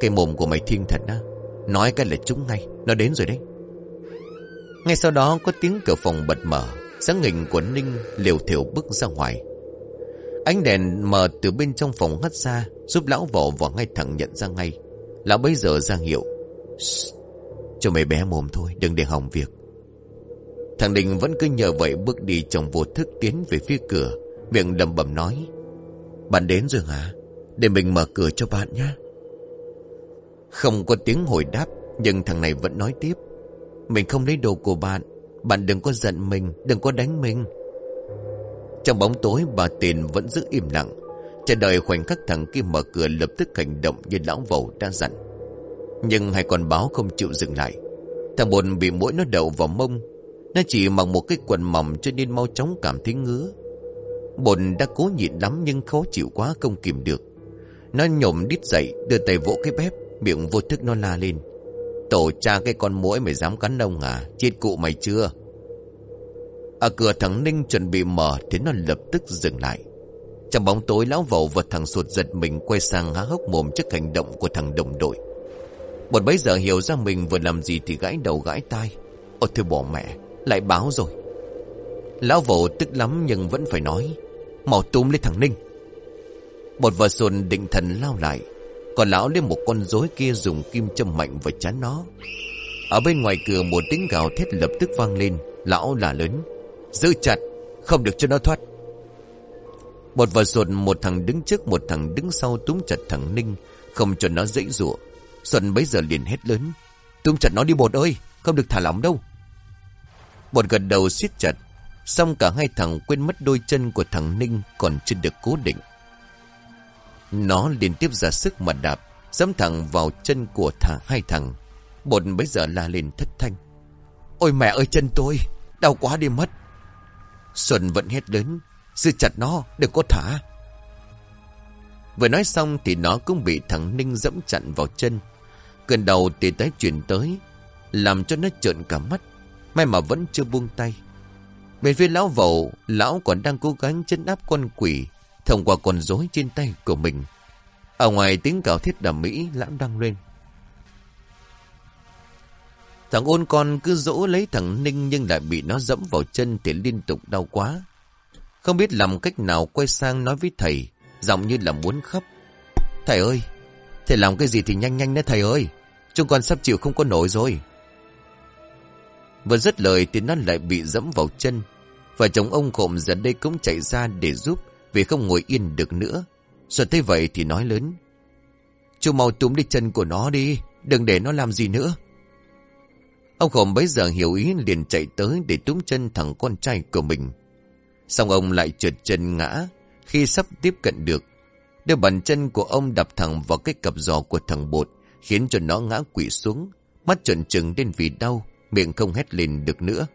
Cái mồm của mày thiên thật á, Nói cái là trúng ngay, Nó đến rồi đấy. Ngay sau đó có tiếng cửa phòng bật mở, sáng nghình của Ninh liều thiểu bước ra ngoài. Ánh đèn mờ từ bên trong phòng hắt ra, Giúp lão vỏ vào ngay thẳng nhận ra ngay. Lão bây giờ ra hiệu Cho mày bé mồm thôi, Đừng để hỏng việc. Thằng Đình vẫn cứ nhờ vậy bước đi trong vô thức tiến về phía cửa. Miệng đầm bầm nói, Bạn đến rồi hả? Để mình mở cửa cho bạn nhé Không có tiếng hồi đáp, Nhưng thằng này vẫn nói tiếp, Mình không lấy đồ của bạn Bạn đừng có giận mình, Đừng có đánh mình. Trong bóng tối, bà tiền vẫn giữ im lặng. Chờ đợi khoảnh khắc thằng kia mở cửa Lập tức hành động như lão vầu đã dặn. Nhưng hai con báo không chịu dừng lại. Thằng bồn bị mũi nó đậu vào mông. Nó chỉ mặc một cái quần mỏng cho nên mau chóng cảm thấy ngứa. Bồn đã cố nhịn lắm nhưng khó chịu quá không kìm được. Nó nhổm đít dậy, đưa tay vỗ cái bếp, miệng vô thức nó la lên. Tổ cha cái con mũi mày dám cắn ông à, chết cụ mày chưa? Ở cửa thằng Ninh chuẩn bị mở thì nó lập tức dừng lại. Trong bóng tối lão vẩu và thằng sụt giật mình quay sang há hốc mồm trước hành động của thằng đồng đội. Bột bấy giờ hiểu ra mình vừa làm gì thì gãi đầu gãi tai. Ôi thôi bỏ mẹ, lại báo rồi. Lão vầu tức lắm nhưng vẫn phải nói. Màu túm lấy thằng Ninh. Bột vợ sồn định thần lao lại, Còn lão lấy một con rối kia dùng kim châm mạnh vào chán nó. Ở bên ngoài cửa một tiếng gào thét lập tức vang lên, Lão là lớn, Giữ chặt, Không được cho nó thoát. Một vợ sồn một thằng đứng trước, một thằng đứng sau túm chặt thằng Ninh, Không cho nó dãy rụa Xuân bấy giờ liền hét lớn, Túm chặt nó đi bột ơi, Không được thả lỏng đâu. Bột gật đầu siết chặt Xong cả hai thằng quên mất đôi chân của thằng Ninh còn chưa được cố định. Nó liên tiếp ra sức mà đạp, dẫm thẳng vào chân của thằng hai thằng. Bột bây giờ la lên thất thanh. Ôi mẹ ơi chân tôi, đau quá đi mất. Xuân vẫn hét lớn, giữ chặt nó, đừng có thả. Vừa nói xong thì nó cũng bị thằng Ninh dẫm chặn vào chân. Cơn đầu thì tái chuyển tới, làm cho nó trợn cả mắt. May mà vẫn chưa buông tay. Bên phía lão vẩu lão còn đang cố gắng chấn áp con quỷ thông qua con rối trên tay của mình. Ở ngoài tiếng cào thiết đầm mỹ, lão đang lên. Thằng ôn con cứ dỗ lấy thằng Ninh nhưng lại bị nó dẫm vào chân thì liên tục đau quá. Không biết làm cách nào quay sang nói với thầy, giọng như là muốn khóc. Thầy ơi, thầy làm cái gì thì nhanh nhanh nữa thầy ơi. Chúng con sắp chịu không có nổi rồi. Vừa dứt lời thì nó lại bị dẫm vào chân. Và chồng ông khộm dần đây cũng chạy ra để giúp vì không ngồi yên được nữa. Rồi thấy vậy thì nói lớn. Chú mau túm đi chân của nó đi, đừng để nó làm gì nữa. Ông khổm bấy giờ hiểu ý liền chạy tới để túm chân thằng con trai của mình. Xong ông lại trượt chân ngã khi sắp tiếp cận được. Đưa bàn chân của ông đập thẳng vào cái cặp giò của thằng bột khiến cho nó ngã quỵ xuống. Mắt trợn trừng lên vì đau, miệng không hét lên được nữa.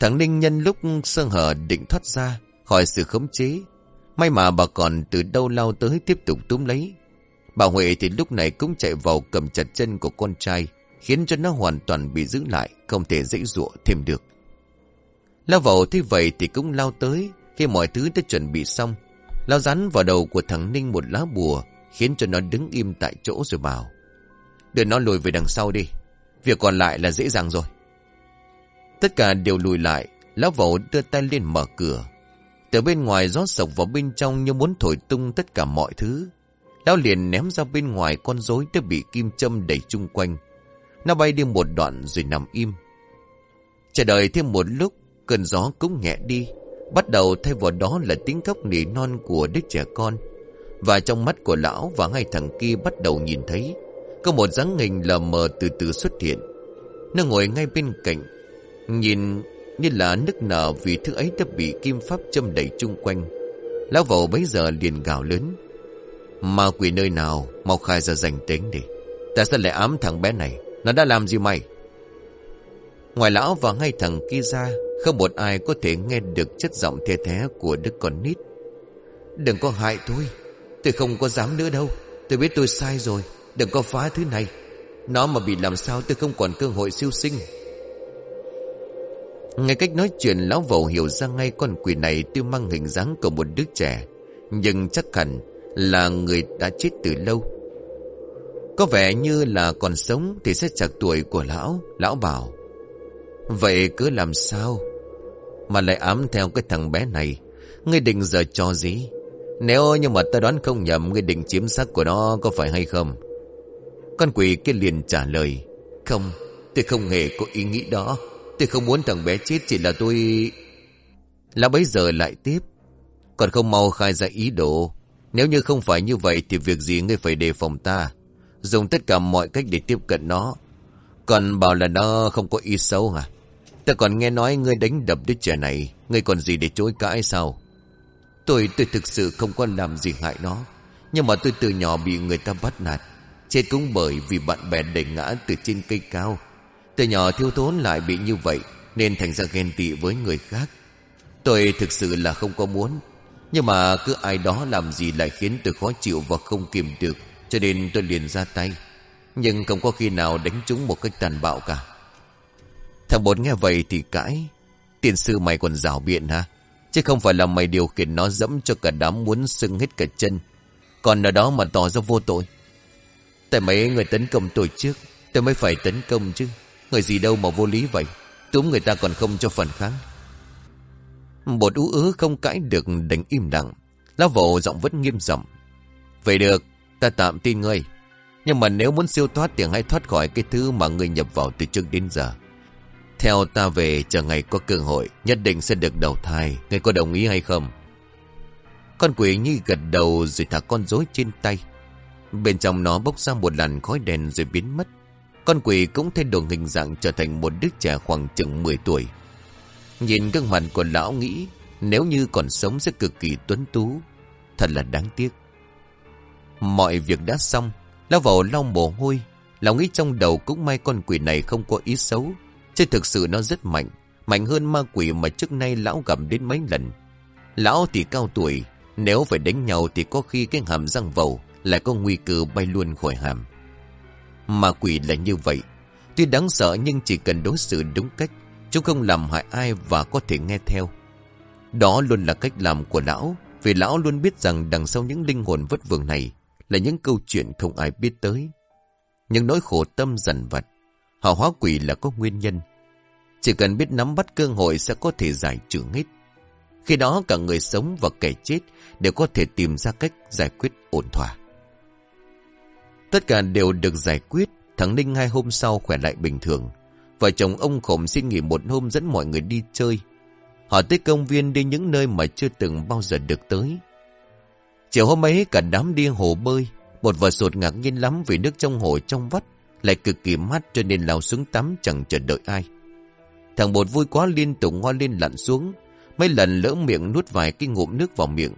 Thằng Ninh nhân lúc sơ hở định thoát ra khỏi sự khống chế. May mà bà còn từ đâu lao tới tiếp tục túm lấy. Bà Huệ thì lúc này cũng chạy vào cầm chặt chân của con trai, khiến cho nó hoàn toàn bị giữ lại, không thể dãy dụa thêm được. Lao vào thế vậy thì cũng lao tới, khi mọi thứ đã chuẩn bị xong. Lao rắn vào đầu của thằng Ninh một lá bùa, khiến cho nó đứng im tại chỗ rồi bảo. Đưa nó lùi về đằng sau đi, việc còn lại là dễ dàng rồi. Tất cả đều lùi lại, lão vẩu đưa tay lên mở cửa. Từ bên ngoài gió sộc vào bên trong như muốn thổi tung tất cả mọi thứ. Lão liền ném ra bên ngoài con rối đã bị kim châm đẩy chung quanh. Nó bay đi một đoạn rồi nằm im. Chờ đợi thêm một lúc, cơn gió cũng nhẹ đi. Bắt đầu thay vào đó là tiếng khóc nỉ non của đứa trẻ con. Và trong mắt của lão và hai thằng kia bắt đầu nhìn thấy. Có một dáng hình lờ mờ từ từ xuất hiện. Nó ngồi ngay bên cạnh, Nhìn như là nức nở vì thứ ấy đã bị kim pháp châm đẩy chung quanh. Lão vẩu bấy giờ liền gào lớn. Ma quỷ nơi nào, mau khai ra danh tính đi. Ta sẽ lại ám thằng bé này, nó đã làm gì mày? Ngoài lão và hai thằng kia ra, không một ai có thể nghe được chất giọng thê thế của đứa con nít. Đừng có hại tôi, tôi không có dám nữa đâu. Tôi biết tôi sai rồi, đừng có phá thứ này. Nó mà bị làm sao tôi không còn cơ hội siêu sinh. Ngay cách nói chuyện, lão vầu hiểu ra ngay con quỷ này tiêu mang hình dáng của một đứa trẻ. Nhưng chắc hẳn là người đã chết từ lâu. Có vẻ như là còn sống thì sẽ chặt tuổi của lão. Lão bảo. Vậy cứ làm sao? Mà lại ám theo cái thằng bé này. Ngươi định giờ cho gì? Nếu như mà ta đoán không nhầm, Ngươi định chiếm xác của nó có phải hay không Con quỷ kia liền trả lời, Không, Tôi không hề có ý nghĩ đó Tôi không muốn thằng bé chết chỉ là tôi Là bấy giờ lại tiếp. Còn không mau khai ra ý đồ. Nếu như không phải như vậy Thì việc gì ngươi phải đề phòng ta? Dùng tất cả mọi cách để tiếp cận nó. Còn bảo là nó không có ý xấu hả? Ta còn nghe nói ngươi đánh đập đứa trẻ này. Ngươi còn gì để chối cãi sao? Tôi tôi thực sự không có làm gì hại nó. Nhưng mà tôi từ nhỏ bị người ta bắt nạt. Chết cũng bởi vì bạn bè đẩy ngã từ trên cây cao. Từ nhỏ thiếu thốn lại bị như vậy Nên thành ra ghen tị với người khác Tôi thực sự là không có muốn Nhưng mà cứ ai đó làm gì lại khiến tôi khó chịu và không kìm được Cho nên tôi liền ra tay Nhưng không có khi nào đánh chúng một cách tàn bạo cả Thằng bột nghe vậy thì cãi Tiền sư mày còn rào biện hả Chứ không phải là mày điều khiển nó dẫm cho cả đám muốn sưng hết cả chân. Còn ở đó mà tỏ ra vô tội. Tại mấy người tấn công tôi trước, tôi mới phải tấn công chứ. Người gì đâu mà vô lý vậy. Túm người ta còn không cho phần kháng. Bột ú ứ không cãi được đánh im lặng. Lão vộ giọng vẫn nghiêm giọng Vậy được, ta tạm tin ngươi. Nhưng mà nếu muốn siêu thoát thì hãy thoát khỏi cái thứ mà ngươi nhập vào từ trước đến giờ. Theo ta về chờ ngày có cơ hội Nhất định sẽ được đầu thai Ngươi có đồng ý hay không Con quỷ nhi gật đầu rồi thả con rối trên tay Bên trong nó bốc ra một làn khói đèn rồi biến mất con quỷ cũng thay đổi hình dạng trở thành một đứa trẻ khoảng chừng 10 tuổi. Nhìn gương mặt của lão nghĩ, Nếu như còn sống sẽ cực kỳ tuấn tú. Thật là đáng tiếc. Mọi việc đã xong, Lão vào lau mồ hôi. Lão nghĩ trong đầu cũng may con quỷ này không có ý xấu, Chứ thực sự nó rất mạnh Mạnh hơn ma quỷ mà trước nay lão gặp đến mấy lần. Lão thì cao tuổi, Nếu phải đánh nhau thì có khi cái hàm răng vầu Lại có nguy cơ bay luôn khỏi hàm. Ma quỷ là như vậy Tuy đáng sợ nhưng chỉ cần đối xử đúng cách Chúng không làm hại ai và có thể nghe theo Đó luôn là cách làm của lão, Vì lão luôn biết rằng đằng sau những linh hồn vất vưởng này Là những câu chuyện không ai biết tới Những nỗi khổ tâm dần vật Họ hóa quỷ là có nguyên nhân chỉ cần biết nắm bắt cơ hội sẽ có thể giải trừ hết. Khi đó cả người sống và kẻ chết đều có thể tìm ra cách giải quyết ổn thỏa. Tất cả đều được giải quyết, thằng Ninh hai hôm sau khỏe lại bình thường. Vợ chồng ông Khổng xin nghỉ một hôm dẫn mọi người đi chơi. Họ tới công viên đi những nơi mà chưa từng bao giờ được tới. Chiều hôm ấy cả đám đi hồ bơi, một vợ sột ngạc nhiên lắm vì nước trong hồ trong vắt, lại cực kỳ mát cho nên lao xuống tắm chẳng chờ đợi ai. Thằng bột vui quá liên tục hoa lên lặn xuống. Mấy lần lỡ miệng nuốt vài cái ngụm nước vào miệng.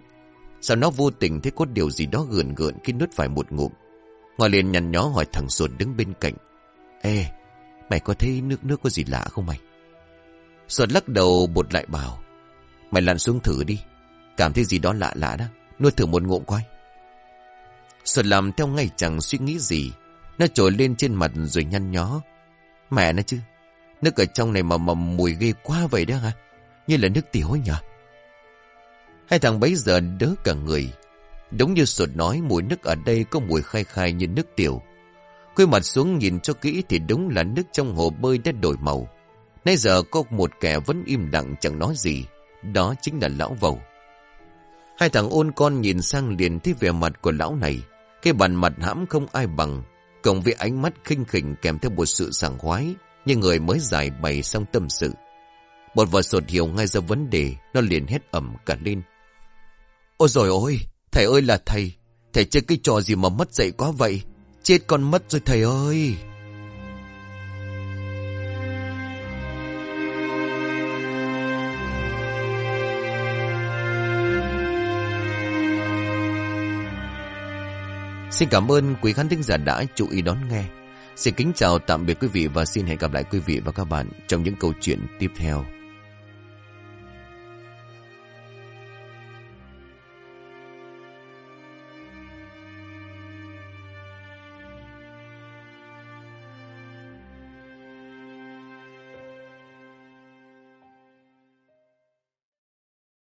Sao nó vô tình thấy có điều gì đó gườn gượn khi nuốt vài một ngụm. Ngoa liền nhăn nhó hỏi thằng ruột đứng bên cạnh. Ê, mày có thấy nước nước có gì lạ không mày? Ruột lắc đầu bột lại bảo. Mày lặn xuống thử đi. Cảm thấy gì đó lạ lạ đó. Nuốt thử một ngụm coi. Ruột làm theo ngay chẳng suy nghĩ gì. Nó trồi lên trên mặt rồi nhăn nhó. Mẹ nó chứ. Nước ở trong này mà mầm mùi ghê quá vậy đó hả? Như là nước tiểu ấy nhỉ? Hai thằng bấy giờ đỡ cả người. Đúng như sột nói mùi nước ở đây có mùi khai khai như nước tiểu. Quay mặt xuống nhìn cho kỹ thì đúng là nước trong hồ bơi đã đổi màu. Nay giờ có một kẻ vẫn im lặng chẳng nói gì. Đó chính là lão vầu. Hai thằng ôn con nhìn sang liền thấy vẻ mặt của lão này. Cái bàn mặt hãm không ai bằng. Cộng với ánh mắt khinh khỉnh kèm theo một sự sảng khoái như người mới giải bày xong tâm sự. Một vợ sột hiểu ngay ra vấn đề, nó liền hét ẩm cả lên. Ôi rồi ôi, thầy ơi là thầy, thầy chơi cái trò gì mà mất dạy quá vậy, chết con mất rồi thầy ơi. Xin cảm ơn quý khán thính giả đã chú ý đón nghe. Xin kính chào tạm biệt quý vị và xin hẹn gặp lại quý vị và các bạn trong những câu chuyện tiếp theo.